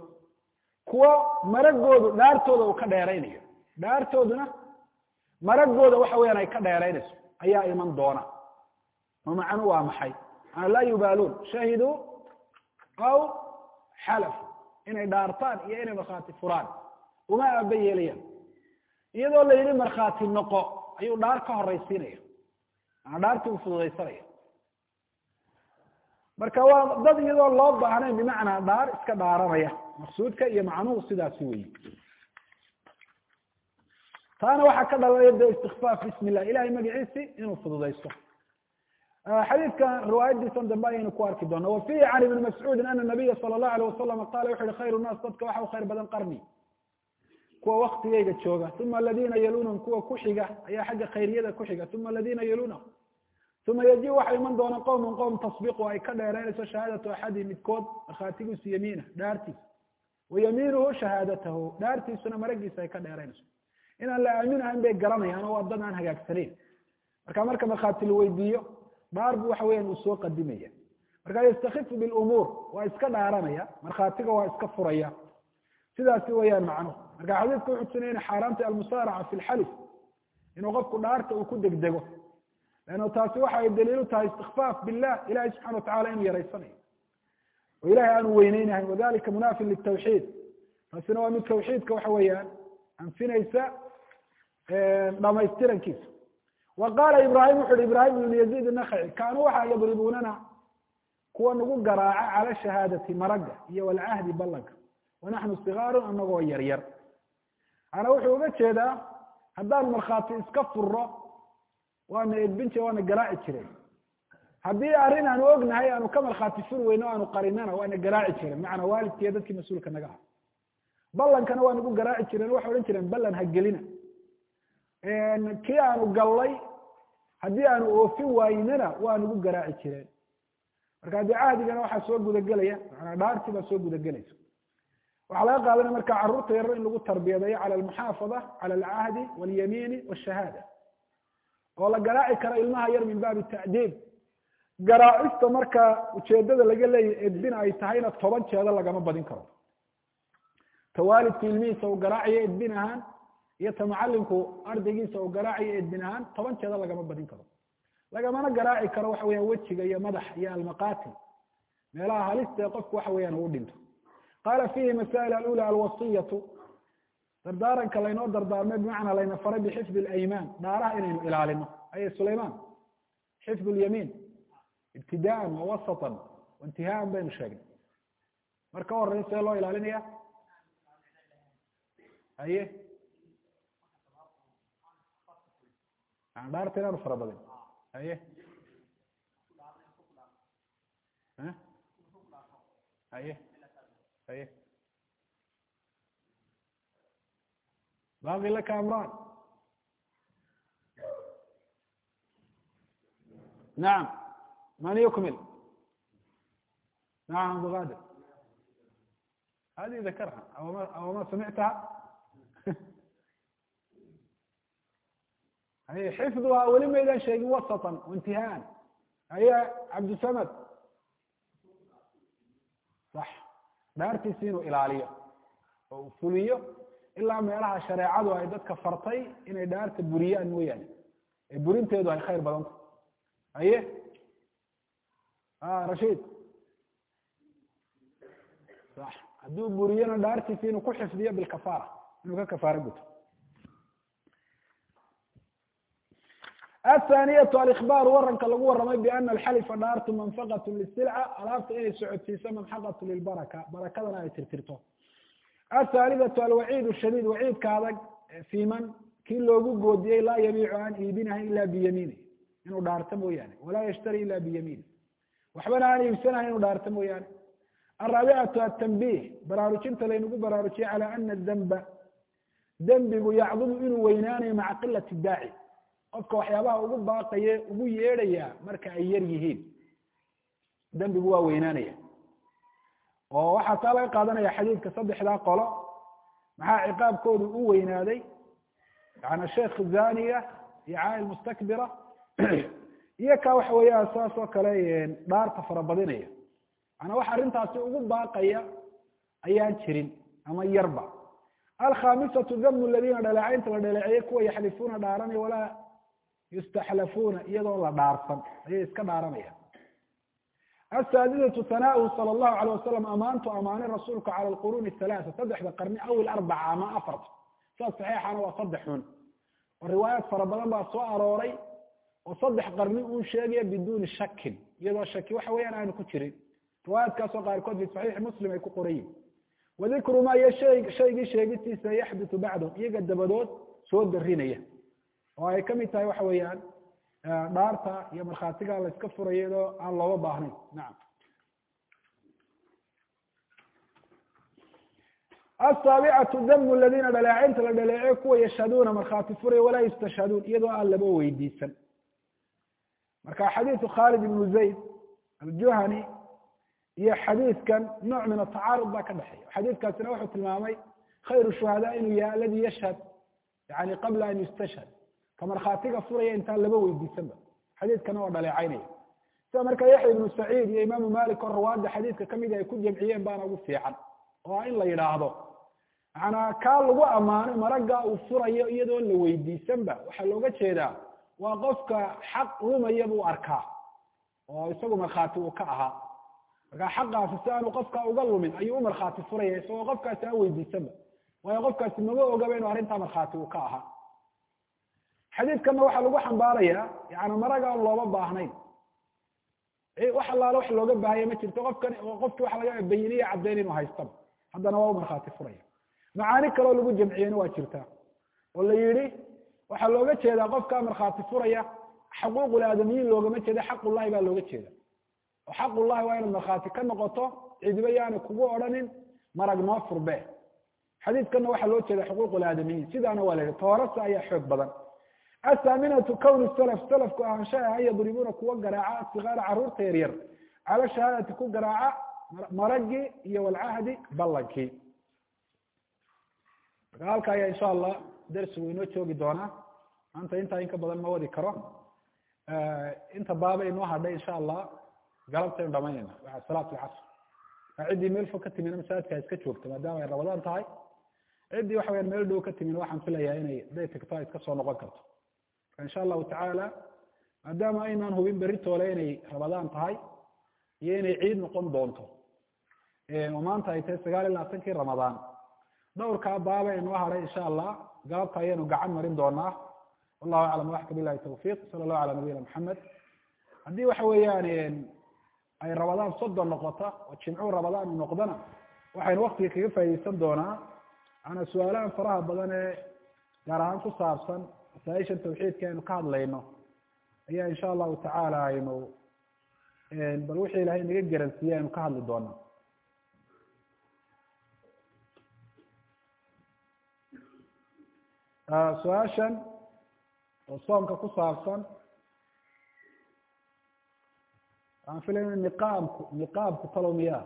Kuwo maragoodu dhaartooda uu ka dheeraynayo. Dhaartooduna oo macnu waa maxay? Laa yubaaluun shahiduu aw xalafu inay dhaartaan iyo inay markhaati furaan. Uma aaba yeelayaan. Iyadoo la yidhi markhaati noqo ayuu dhaar ka horaysiinaya maa dhaartii uu fududaysanaya. Marka waa dad iyadoo loo baahnayn bimacnaa dhaar iska dhaaranaya. Maqsuudka iyo macnuhu sidaasi weyi taana waxaa ka dhalanaya de istikfaaf bismi illah ilahay magaciisi inuu fududaysto xadiidkan riwaayadiisan dambe ayaynu ku arki doona wa fihi can ibni mascuudin ana nabiya sala allahu alayh wasalam qala wuxu uhi khayru nnaas dadka waxa u khayr badan qarni kuwa waktigayga jooga uma aladina yalunahum kuwa ku xiga ayaa xagga khayriyada ku xiga uma aladina yalunahum uma yaji waxa iman doona qowman qowm tasbiqu ay ka dheeraynayso shahaadatu axadi midkood markhaatigiisu yamiina dhaartiisa wa yamiinuhu shahaadatahu dhaartiisuna maragiisa ay ka dheeraynayso inaan la aaminahayn bay garanayaan oo waa dad aan hagaagsanayn marka marka markhaati la weydiiyo dhaar bu waxa weyan uu soo qadimaya. Marka yastakifu bilumuur waa iska dhaaranaya. Markhaatiga waa iska furaya. Sidaasi weyaan macnuhu marka xadiidku wuxuu tusinaya ina xaaraamta almusaaraca fi lxalif inuu qofku dhaarta uu ku degdego. Leanno taasi waxa ay daliilu tahay istikfaaf billah ilahi subxana watacala inuu yaraysanayo oo ilahay aanu weyneynahayn wadalika munaafin litawxiid taasina waa mid tawxiidka waxa weeyaan anfinaysa dhamaystirankiisa wa qaala ibrahim wuxu uhi ibrahim ibnu yaziid inakhaci kaanuu waxaa yadribunana kuwa nagu garaaca cala shahaadati maraga iyo walcahdi ballanka wanaxnu sigaarun anagoo yar yar. Ana wuxuu uga jeedaa haddaanu markhaati iska furo waana edbin jire waana garaaci jireen haddii arrin aanu ognahay aanu ka markhaati furi weyno aanu qarinana waana garaaci jireen macnaa waalidkiiyo dadkii mas'uulka naga ah ballankana waa nagu garaaci jireen waxay odhan jireen ballan ha gelina kii aanu gallay haddii aanu oofin waynana waa nagu garaaci jireen. Marka haddii cahdigana waxaa soo gudagelaya manaa dhaartii baa soo gudagelaysa waxaa laga qaadanaya marka carruurta yarar in lagu tarbiyadeeyo cala almuxaafada cala alcahdi walyamiini washahaada oo la garaaci karo ilmaha yar min baabi tacdiib. Garaacista marka ujeedada laga leeyahy edbin ay tahayna toban jeedo lagama badin karo. Ta waalidku ilmihiisa uu garaacayo edbin ahaan iyo ta macalinku ardaygiisa uu garaacayo edbin ahaan toban jeedo lagama badin karo. Lagamana garaaci karo waxa weya wejiga iyo madax iyo almaqatil meelaha halista ee qofku waxa weeyaan uu dhinto. Qaala fihi masail alula alwasiyatu. Dardaaranka laynoo dardaarmay bimacnaa layna faray bixifdi alaymaan. Dhaaraha inaynu ilaalino aye sulayman xifd lyamiin ibtidaan wa wasatan. Waintihaan baynu sheegnay. Marka horey see loo ilaalinaya haye dhaarta inaanu fara badin. Haye. Haye. Haye. Baaqi laka amraan nacam man yukmil nacam abdulqadir hadi dakarha awma awma samictaha haye xifduha weli maydaan sheegin wasatan waintihaan haye cabdisamad sax. Dhaartiisi inuu ilaaliyo oo uu fuliyo ilaa meelaha shareecadu ay dadka fartay inay dhaarta buriyaan mooyaane. Ee burinteedu ay khayr badanta haye? Rashid sax. Hadduu buriyona dhaartiisi inuu ku xifdiyo bilkafaara inuu ka kafaaro guto athaniyatu alikbaaru waranka lagu waramay biana alxalifa dhaartu manfaqatu lisilca alaabta inay socodsiiso mamxaqatu lilbaraka barakadana ay tirtirto athalithatu alwaciid shadiid waciidka adag fi man kii loogu goodiyey laa yabiicu aan iibinahayn ila biyamiini inuu dhaarto mooyaane walaa yashtari ila biyamiini waxbana aan iibsanahayn inuu dhaarto mooyaane araabicatu atanbih baraarujinta laynagu baraarujiyey cala ana damba dembigu yacdumu inuu weynaanayo maca qilati daaci qofka waxyaabaha ugu baaqaye ugu yeedhaya marka ay yar yihiin dembigu waa weynaanaya. Oo waxaa taa laga qaadanaya xadiidka saddexdaa qolo maxaa ciqaabkoodu u weynaaday? Yana sheekh zaniya iyo caail mustakbira. Iyo ka waxa weeyaan saas kale dhaarta farabadinaya maanaa waxa arrintaasi ugu baaqaya ayaan jirin ama yarba. Alkhamisatu damu ladina dhaleecaynta la dhaleeceeyey kuwa yaxlifuuna dhaaranaya walaa yustaxlafuuna iyadoo la dhaarsan. Ayay iska dhaaranayaan. Asaadisatu hanaahu sala allahu alayh wasalam amaantu amaanay rasuulku cala alquruuni halaata saddexda qarni aw ilarbaca ama afarta saas saxiixana waa saddex xun. Oo riwaayaad fara badan baa soo arooray oo saddex qarni uu sheegaya biduuni shakin iyadoo shaki waxa weeyaan aanu ku jirin. Riwaayaadkaasoo qaarkood fi saxiixi muslim ay ku qorayiin wadikru ma iyo shay shaygii sheegitiisa yaxdutu bacdahum iyaga dabadood soo darinaya oo ay ka mid tahay waxa weeyaan dhaarta iyo markhaatiga la iska furayo iyadoo aan looga baahnayn. Nacam asaabicatu damu ladina dhaleecaynta la dhaleeceyo kuwa yashhaduuna markhaati furaya walaa yustashhaduun iyadoo aan laba weydiisan. Marka xadiidu khaalid ibnu zayd aljuhani iyo xadiidkan nooc min atacaarud baa ka dhexeeya. Xadiidkaasina wuxuu tilmaamay khayru shuhadaa inuu yahay aladi yashhad yani qabla an yustashhad ka markhaatiga furaya intaan laba weydiisanba xadiidkana waa dhaleecaynaya. Sida marka yaxya ibnu saciid iyo imaamu malik oo rawaada xadiidka ka mid ay ku jamciyeen baana ugu fiican. Oo in la yidhaahdo macanaa kaa lagu ammaanay maragga uu furayo iyadoo la weydiisanba waxaa looga jeedaa waa qofka xaq lumaya buu arkaa. Oo isagu markhaati uu ka ahaa. Markaa xaqaasi si aanu qofka uga lumin ayuu u markhaati furaya isagoo qofkaasi aan weydiisanba waayo qofkaasi maba ogaba inuu arrintaa markhaati uu ka ahaa xadiidkana waxaa lagu xambaarayaa yani maraga aan looba baahnayn. Wax allaale wax looga baahaya ma jirto qofkan qofki waxa laga bayiniya caddayn inuu haystaba haddana waa u markhaati furaya. Macaani kaloo lagu jamciyeyna waa jirtaa oo la yidhi waxaa looga jeedaa qofkaa markhaati furaya xaquuqul aadamiyiin loogama jeeda xaqullahi baa looga jeeda. Oo xaqullahi waa inaad markhaati ka noqoto cidiba yaana kugu odhanin marag noo furbe xadiidkana waxaa loo jeeda xuquuq aadamiyiin sidaana waa la yihi toorasa ayaa xoog badan athaaminatu kowni salaf salafku ahaanshaha an yadribuuna kuwa garaaca sikaara carruurta yaryar cala shahaadati ku garaaca maragii iyo walcahdi ballankii marka halka ayaa insha allah darsigu inoo joogi doonaa maanta intaa in badan ma wadi karo inta baaba inoo hadhay insha allah galabtaynu dhamaynayna waa salaat lcasr maa ciddii meel fog ka timina masaajidka iska joogto maadaama ay rabadaan tahay ciddii waxa weyaan meel dhow ka timina waxaan filayaa inay haday tagto iska soo noqon karto insha allahu tacaala maadaama aynaan hubin beritoole inay rabadaan tahay iyo inay ciid noqon doonto. Oo maanta ay tahay sagaal iyo labaatankii ramadaan dhowrkaa baaba inoo hadhay insha allah galabta ayaynu gacan marin doonaa. Wallahu aclam waxka bilahi tawfiiq sala allahu cala nabiyina maxamed haddii waxa weeyaan ay rabadaan soddon noqota oo jimcuu rabadaan u noqdana waxaynu waktiga kaga faaideysan doonaa. Maanaa su'aalahan faraha badan ee gaar ahaan ku saabsan masaaishan tawxiidka aynu ka hadlayno ayaa insha allahu tacaala aynu bal wixii ilahay naga garansiiyey aynu ka hadli doonaa su'aashan oo soomka ku saabsan waxaan filayna niqaabku niqaabku talow miyaa?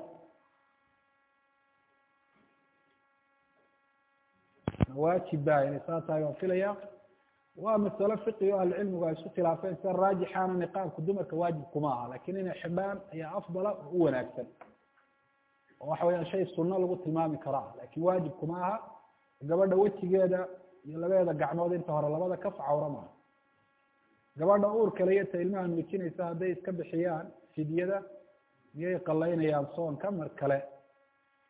Waajib ba inay saa tahay waan filaya waa masalo fiqi o ahlucilmigu ay isku khilaafeen. Sida raajixaana niqaabku dumarka waajib kuma aha laakiin inay xidhaan ayaa afdala oo u wanaagsan. Oo waxa weyaan shay sunno lagu tilmaami karaa laakiin waajib kuma aha. Gabadha wejigeeda iyo labadeeda gacmood inta hore labada kaf cawra maaha. Gabadha uurkale iyo ta ilmaha nuujinaysa hadday iska bixiyaan fidyada miyay qalaynayaan soonka mar kale.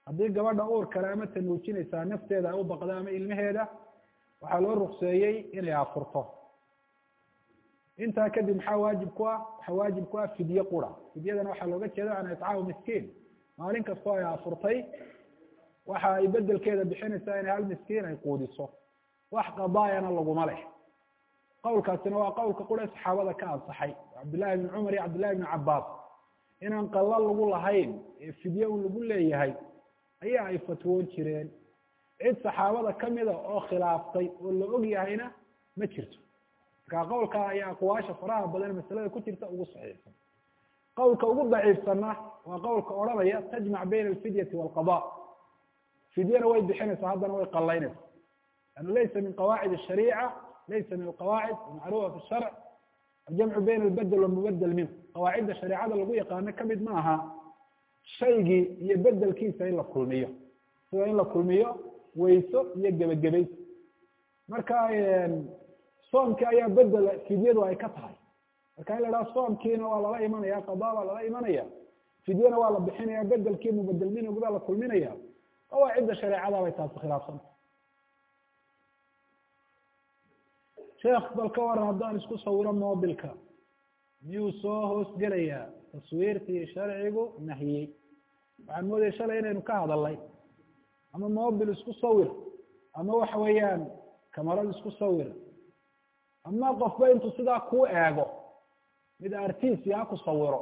Haddii gabadha uur kale ama ta nuujinaysaa nafteeda ay u baqdo ama ilmaheeda waxaa loo rukseeyey inay afurto. Intaa kadib maxaa waajib ku ah? Waxaa waajib ku ah fidye qura. Fidyadana waxaa looga jeeda an itcaamu miskiin. Maalin kastoo ay afurtay waxa ay bedelkeeda bixinaysaa inay hal miskiin ay quudiso. Wax qadaayana laguma leh. Qowlkaasina waa qowlka qura saxaabada ka ansaxay. Cabdillahi bni cumar iyo cabdillahi bni cabaas inaan qalla lagu lahayn ee fidye un lagu leeyahay ayaa ay fatwoon jireen cid saxaabada kamida oo khilaaftay oo la og yahayna ma jirto. Marka qowlka ayaa aqwaasha faraha badan masalada ku jirta ugu saxiixsan qowlka ugu daciifsanna waa qowlka odhanaya tajmac bayna alfidyati waalqada fidyana way bixinaysaa haddana way qalaynaysaa lanu laysa min qawaacid ashariica laysa min alqawaacid almacrufa fi sharc aljamcu bayna albedel walmubedel minhu. Qawaacidda shareecada lagu yaqaano ka mid ma aha shaygii iyo bedelkiisa in la kulmiyo. Sida in la kulmiyo weyso iyo gebagabayso marka soomkii ayaa bedel fidyadu ay ka tahay. Marka in la dhaha soomkiina waa lala imanaya qadaa baa lala imanaya fidyana waa la bixinaya bedelkii mubedel minhugi baa la kulminaya qawaacidda shareecada bay taasi khilaafsanta sheekh bal ka waran haddaan isku sawiro mobilka miyuu soo hoos gelayaa taswiirtii sharcigu nahiyey waxaan moodaya shalay inaynu ka hadalnay ama mobil isku sawir ama waxa weeyaan kamarad isku sawir ama qofba intuu sidaa kuu eego mid artisi ha ku sawiro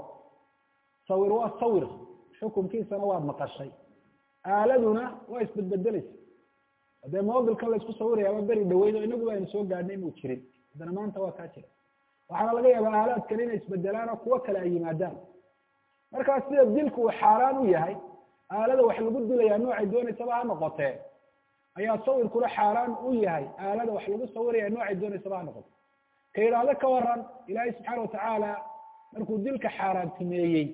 sawir waa sawir xukunkiisana waad maqashay aaladuna waa isbedbedeleysa haddee mobilkan la isku sawiraya ama beri oo inaguba aynu soo gaadhnay muu jirin haddana maanta waa kaa jira. Waxaana laga yaabaa aalaadkan inay isbedelaan oo kuwo kale ay yimaadaan. Markaa sida dilku uu xaaraan u yahay aalada wax lagu dilayaa noocay doonaysaba ha noqotee. Ayaa sawirkuna xaaraan u yahay aalada wax lagu sawiraya noocay doonaysaba ha noqote ka yidhaahdo ka waran ilaahay subxaana watacaala markuu dilka xaaraantimeeyey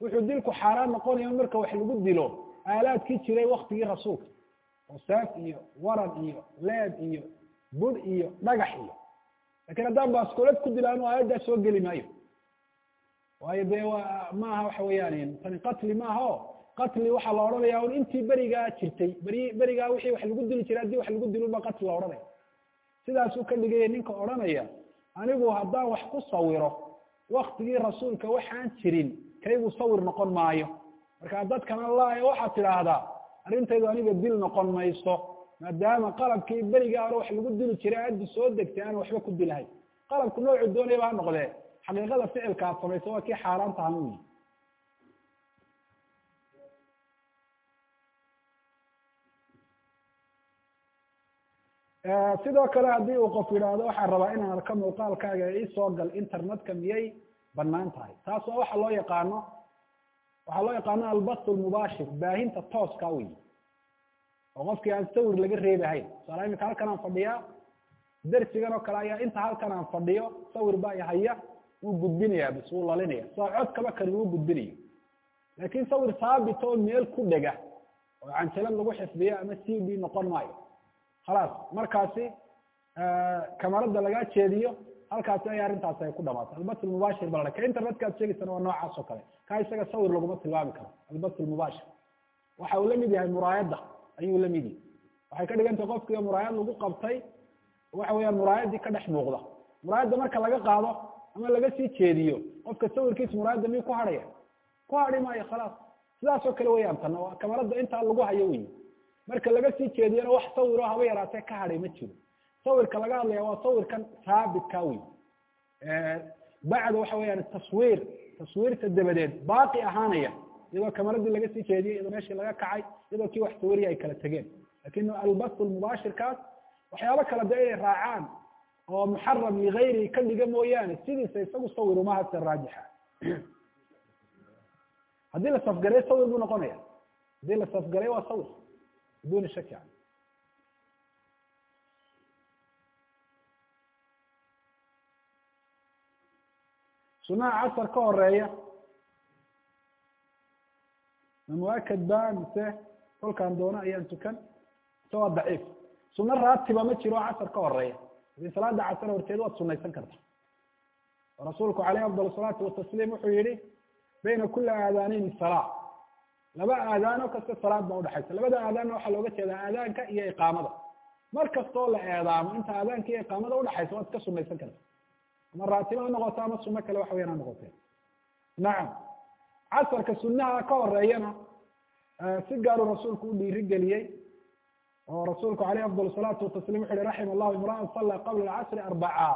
wuxuu dilku xaaraan noqonaya marka wax lagu dilo aalaadkii jiray waktigii rasuulka. Oo saaf iyo waran iyo leed iyo bud iyo dhagax iyo. Lakin haddaan baaskulad ku dila anu aayaddaa soo geli maayo. Waayo dee wa maaha waxa weeyaan tani qatli maaha o qatli waxaa la odhanaya un intii berigaa jirtay. Beri berigaa wixii wax lagu dili jiray haddii wax lagu dilo ba qatli la odhanaya sidaasuu ka dhigaya ninka odhanaya anigu haddaan wax ku sawiro waktigii rasuulka waxaan jirin kaygu sawir noqon maayo. Marka dadkana laayo waxaad tidhaahdaa arrintaydu aniga dil noqon mayso maadaama qalabkii berigaa hore wax lagu dili jiray addi soo degtay aan waxba ku dilahay. Qalabku noocu doonayaba ha noqdee. Xaqiiqada ficilka aad samayso waa kii xaaraan tahan sidoo kale haddii uu qof yidhaahdo waxaan rabaa inaan arko muuqaalkaaga isoo gal internetka miyay bannaan tahay. Taas waa waxa loo yaqaano waxaa loo yaqaano albat lmubaashir baahinta tooska wey oo qofkii aan sawir laga reebahayn tusaala imika halkan aan fadhiyaa darsigan oo kale ayaa inta halkan aan fadhiyo sawir baa ihaya wuu gudbinaya bis wuu lalinaya soo codkaba kani wuu gudbinayo laakin sawir saabit oo meel ku dhega oo canjalad lagu xifdiyo ama c d noqon maayo khalaas markaasi kamarada lagaa jeediyo halkaasi ay arrintaasi ay ku dhamaatay albat lmubaashir bala ka internetka ad sheegaysana waa noocaas oo kale ka isaga sawir laguma tilmaami karo albat lmubaashir waxa uu la mid yahay muraayadda ayuu la mid yahay waxay ka dhigantay qofkiga muraayad lagu qabtay waxa weeyaan muraayadii ka dhex muuqda muraayadda marka laga qaado ama laga sii jeediyo qofka sawirkiisa muraayadda miyuu ku hadhaya ku hadhi maayo khalaas sidaas oo kale weyaan tan oo kamarada intaa lagu hayo wey marka laga sii jeediyana wax sawiro haba yaraatee ka hadhay ma jiro. Sawirka laga hadlaya waa sawirkan haabitka wey bacda waxa weyaan taswiir taswiirta dabadeed baaqi ahaanaya. Iyadoo kamaradii laga sii jeediyey iyadoo meeshii laga kacay iyadoo kii wax sawiriya ay kala tegeen laakiin albas lmubaashirkaas waxyaabo kale de inay raacaan oo muxaram ligayrihi ka dhiga mooyaane. Sidiisa isagu sawir uma hase raajixa. Haddii la safgaray sawir buu noqonaya haddii la safgaray waa sawir biduni shaki yani sunaha casar ka horreeya ma muakad ba mise kolkaan doono ayaan tukan mise waa daciif. Suno raatiba ma jiro casar ka horreeya haddii salaada casar horteed waad sunaysan karta. Rasuulku caleyh afdal salaatu watasliim wuxuu yihi bayna kuli aadaanayni salaa laba aadaano kasta salaad baa udhexaysa labada aadaanna waxaa looga jeedaa aadaanka iyo iqaamada. Mar kastoo la eedaamo inta aadaanka iyo iqaamada udhexaysa waad ka sunaysan karta. Ama raatiba ha noqoto ama suno kale waxa weyaan ha noqote nacam casarka sunaha ka horeeyana si gaaru rasuulku u dhiiri geliyey oo rasuulku aleyh afdal salaatu wataslim wuxu uhi raxima allahu imraan salla qabla alcasri arbaca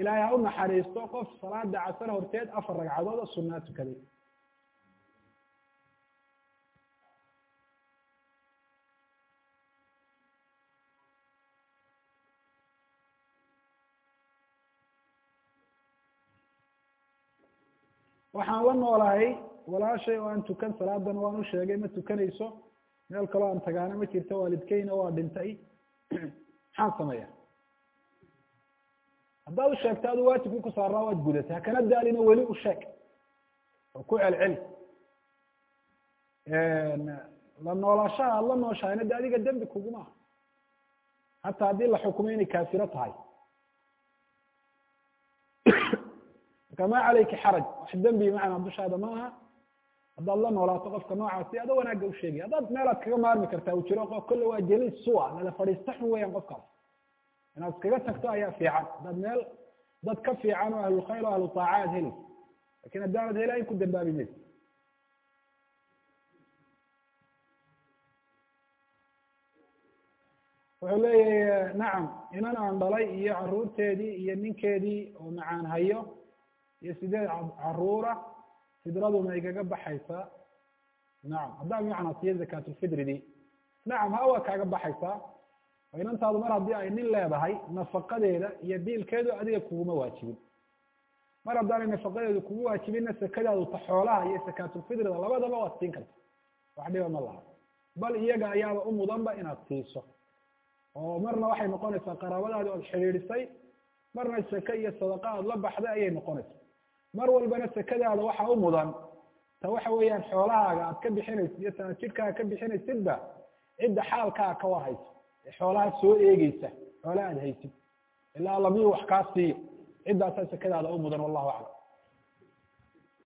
ilaahay ha u naxariisto qof salaada casar horteed afar ragcadood oo sunaa tukaday waxaan la noolahay walaashay oo aan tukan salaadana waan u sheegay ma tukanayso. Meel kaloo aan tagaana ma jirto waalidkeyna waa dhintay. Maxaan sameeya? Haddaad u sheegto adu waajibkii ku saaraa waad gudatay. Hakana daalina weli u sheeg. Oo ku celceli la noolaashaha ad la nooshahayna de adiga dembi kuguma. Aha hataa haddii la xukumay inay kaafiro tahay marka ma caleyki xaraj wax dembi macnaa dushaada ma aha haddaad la noolaato qofka noocaasi adoo wanaagga u sheegay haddaad meelaad kaga maarmi kartaa uu jiro qof kolle waa jeliis sua lala fadhiista xun weeyaan qofkaas inaad iskaga tagto ayaa fiican haddaad meel dad ka fiican oo ahlulkhayr o ahlu taaca aad helaysa laakiin haddaanad helayn ku dambaabi maysa wuxuu leeyahay nacam inan aan dhalay iyo caruurteedii iyo ninkeedii oo macaan hayo iyo sideed caruura fidradu ma igaga baxaysaa nacam haddaa bimacnaa siyo zakatulfidridii nacam ha waa kaaga baxaysaa inantaadu mar haddii ay nin leedahay nafaqadeeda iyo biilkeedu adiga kuguma waajibin. Mar haddaanay nafaqadeedu kugu waajibinna sakadaadu ta xoolaha iyo sakaatulfidrida labadaba waad siin karta. Wax dhiba ma laha. Bal iyaga ayaaba u mudanba inaad siiso. Oo marna waxay noqonaysaa qaraabadaadi ood xidhiidhisay marna sake iyo sadaqa aad la baxday ayay noqonaysaa mar walbana sakadaada waxa u mudan. Ta waxa weeyaan xoolahaaga aad ka bixinaysid iyo ta aad jidhkaaga ka bixinaysidba cidda xaalkaa ka war haysa ee xoolaha soo eegeysa xoolaha aad haysid. Ilaa miyuu wax kaa siiyo ciddaasaa sakadaada u mudan wallahu aclam